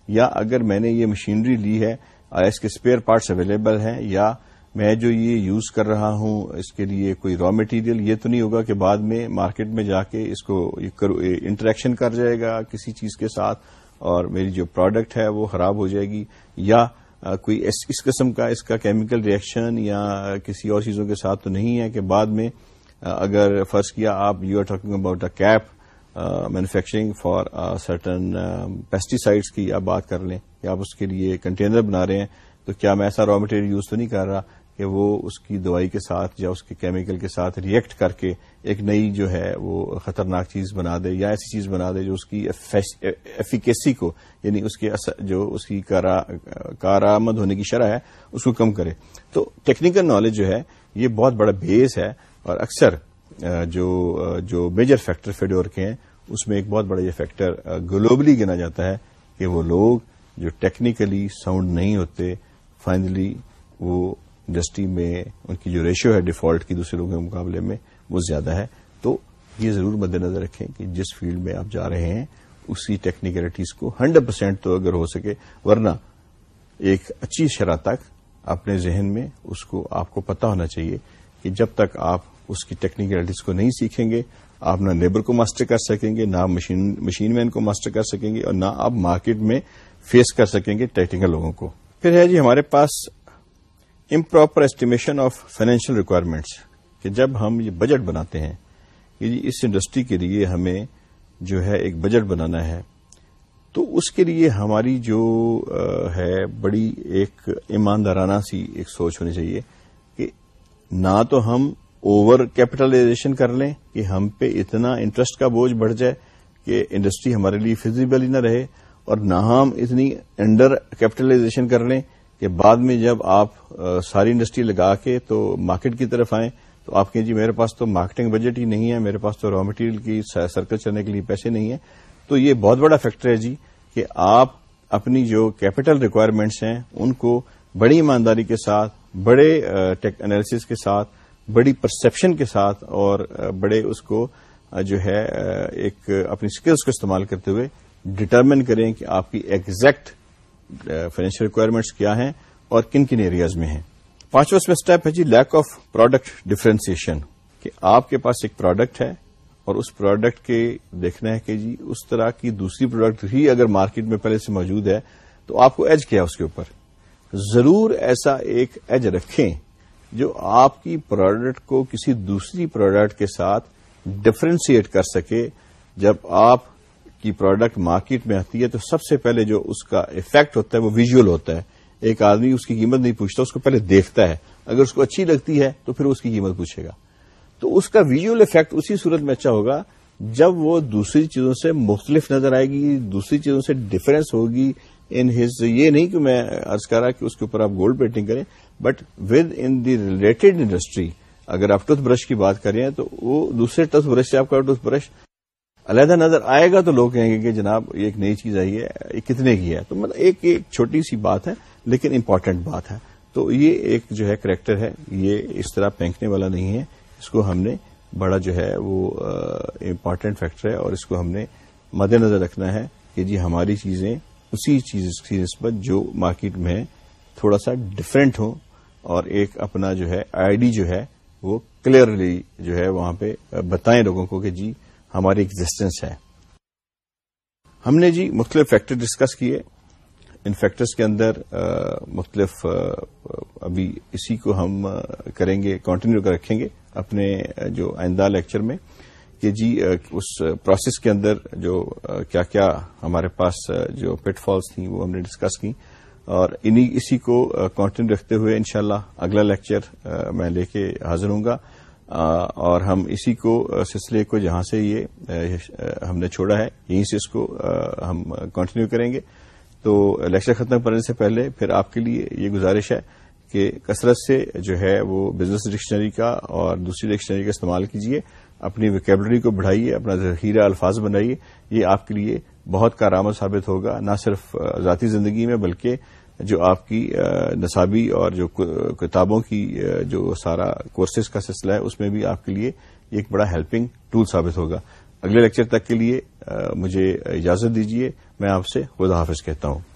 یا اگر میں نے یہ مشینری لی ہے، آیا اس کے اسپیئر پارٹس اویلیبل ہیں؟ یا میں جو یہ یوز کر رہا ہوں، اس کے لیے کوئی را مٹیریل یہ تو نہیں ہوگا کہ بعد میں مارکیٹ میں جا کے اس کو انٹریکشن کر جائے گا کسی چیز کے ساتھ۔ اور میری جو پروڈکٹ ہے وہ خراب ہو جائے گی یا کوئی اس قسم کا اس کا کیمیکل ریئیکشن یا کسی اور چیزوں کے ساتھ تو نہیں ہے کہ بعد میں اگر فرض کیا آپ you are talking about a cap manufacturing for certain pesticides کی آپ بات کر لیں یا آپ اس کے لیے کنٹینر بنا رہے ہیں، تو کیا میں ایسا را مٹیریل یوز تو نہیں کر رہا؟ کہ وہ اس کی دوائی کے ساتھ یا اس کے کیمیکل کے ساتھ ریئیکٹ کر کے ایک نئی جو ہے وہ خطرناک چیز بنا دے یا ایسی چیز بنا دے جو اس کی ایفیکیسی کو یعنی اس کے جو اس کی کارآمد ہونے کی شرح ہے، اس کو کم کرے۔ تو ٹیکنیکل نالج جو ہے، یہ بہت بڑا بیس ہے اور اکثر جو جو میجر فیکٹر فیڈور کے ہیں، اس میں ایک بہت بڑا یہ فیکٹر گلوبلی گنا جاتا ہے کہ وہ لوگ جو ٹیکنیکلی ساؤنڈ نہیں ہوتے فائنلی وہ انڈسٹری میں ان کی جو ریشو ہے ڈیفالٹ کی دوسرے لوگوں کے مقابلے میں وہ زیادہ ہے۔ تو یہ ضرور مد نظر رکھیں کہ جس فیلڈ میں آپ جا رہے ہیں، اسی ٹیکنیکلٹیز کو ہنڈریڈ پرسینٹ تو اگر ہو سکے، ورنہ ایک اچھی شرح تک اپنے ذہن میں اس کو، آپ کو پتا ہونا چاہیے کہ جب تک آپ اس کی ٹیکنیکلٹیز کو نہیں سیکھیں گے، آپ نہ لیبر کو ماسٹر کر سکیں گے، نہ مشین مین کو ماسٹر کر سکیں گے اور نہ آپ مارکیٹ میں فیس کر سکیں گے ٹیکنیکل لوگوں کو۔ پھر ہے جی ہمارے پاس improper estimation of financial requirements کہ جب ہم یہ بجٹ بناتے ہیں، کہ جی اس انڈسٹری کے لیے ہمیں جو ہے ایک بجٹ بنانا ہے، تو اس کے لیے ہماری جو ہے بڑی ایک ایماندارانہ سی ایک سوچ ہونی چاہیے کہ نہ تو ہم اوور کیپٹلائزیشن کر لیں، کہ ہم پہ اتنا انٹرسٹ کا بوجھ بڑھ جائے کہ انڈسٹری ہمارے لیے فیزیبل ہی نہ رہے، اور نہ ہم اتنی انڈر کیپٹلائزیشن کر لیں کہ بعد میں جب آپ ساری انڈسٹری لگا کے تو مارکیٹ کی طرف آئیں تو آپ کہیں جی میرے پاس تو مارکیٹنگ بجٹ ہی نہیں ہے، میرے پاس تو را مٹیریل کی سرکل چلنے کے لیے پیسے نہیں ہیں۔ تو یہ بہت بڑا فیکٹر ہے جی کہ آپ اپنی جو کیپٹل ریکوائرمنٹس ہیں، ان کو بڑی ایمانداری کے ساتھ، بڑے انالیس کے ساتھ، بڑی پرسپشن کے ساتھ اور بڑے اس کو جو ہے ایک اپنی اسکلس کو استعمال کرتے ہوئے ڈٹرمن کریں کہ آپ کی ایگزیکٹ فائنینشیل ریکوائرمنٹس کیا ہیں اور کن کن ایریاز میں ہیں؟ پانچواں اسٹیپ ہے جی لیک آف پروڈکٹ ڈفرینسیشن کہ آپ کے پاس ایک پروڈکٹ ہے اور اس پروڈکٹ کے دیکھنا ہے کہ جی اس طرح کی دوسری پروڈکٹ ہی اگر مارکیٹ میں پہلے سے موجود ہے تو آپ کو ایج کیا اس کے اوپر؟ ضرور ایسا ایک ایج رکھیں جو آپ کی پروڈکٹ کو کسی دوسری پروڈکٹ کے ساتھ ڈفرینشیٹ کر سکے جب آپ کی پروڈکٹ مارکیٹ میں آتی ہے تو سب سے پہلے جو اس کا افیکٹ ہوتا ہے وہ ویژل ہوتا ہے۔ ایک آدمی اس کی قیمت نہیں پوچھتا، اس کو پہلے دیکھتا ہے۔ اگر اس کو اچھی لگتی ہے تو پھر اس کی قیمت پوچھے گا۔ تو اس کا ویژل افیکٹ اسی صورت میں اچھا ہوگا جب وہ دوسری چیزوں سے مختلف نظر آئے گی، دوسری چیزوں سے ڈفرینس ہوگی۔ ان ہز یہ نہیں کہ میں ارض کر رہا کہ اس کے اوپر آپ گولڈ پیٹنگ کریں but with in the related industry اگر آپ ٹوتھ برش کی بات کریں تو وہ دوسرے ٹوتھ برش سے آپ کا ٹوتھ برش علیحدہ نظر آئے گا تو لوگ کہیں گے کہ جناب یہ ایک نئی چیز آئی ہے، یہ کتنے کی ہے؟ تو مطلب ایک ایک چھوٹی سی بات ہے، لیکن امپورٹنٹ بات ہے۔ تو یہ ایک جو ہے کریکٹر ہے، یہ اس طرح پھینکنے والا نہیں ہے۔ اس کو ہم نے بڑا جو ہے وہ امپورٹنٹ فیکٹر ہے اور اس کو ہم نے مد نظر رکھنا ہے کہ جی ہماری چیزیں اسی چیز کی نسبت جو مارکیٹ میں تھوڑا سا ڈفرینٹ ہوں اور ایک اپنا جو ہے آئی ڈی جو ہے وہ کلیئرلی جو ہے وہاں پہ بتائیں لوگوں کو کہ جی ہماری ایگزٹینس ہے۔ ہم نے جی مختلف فیکٹر ڈسکس کیے۔ ان فیکٹرز کے اندر مختلف ابھی اسی کو ہم کریں گے کنٹینیو کر رکھیں گے اپنے جو آئندہ لیکچر میں کہ جی اس پروسیس کے اندر جو کیا کیا ہمارے پاس جو پٹ فالس تھیں وہ ہم نے ڈسکس کی۔ اور انہی، اسی کو کنٹینیو رکھتے ہوئے انشاءاللہ اگلا لیکچر میں لے کے حاضر ہوں گا۔ اور ہم اسی کو سلسلے کو جہاں سے یہ ہم نے چھوڑا ہے، یہیں سے اس کو ہم کنٹینیو کریں گے۔ تو لیکچر ختم کرنے سے پہلے پھر آپ کے لیے یہ گزارش ہے کہ کثرت سے جو ہے وہ بزنس ڈکشنری کا اور دوسری ڈکشنری کا استعمال کیجیے اپنی ویکیبلری کو بڑھائیے، اپنا ذخیرہ الفاظ بنائیے، یہ آپ کے لیے بہت کارآمد ثابت ہوگا، نہ صرف ذاتی زندگی میں بلکہ جو آپ کی نصابی اور جو کتابوں کی جو سارا کورسز کا سلسلہ ہے، اس میں بھی آپ کے لیے ایک بڑا ہیلپنگ ٹول ثابت ہوگا۔ اگلے لیکچر تک کے لیے مجھے اجازت دیجیے میں آپ سے خدا حافظ کہتا ہوں۔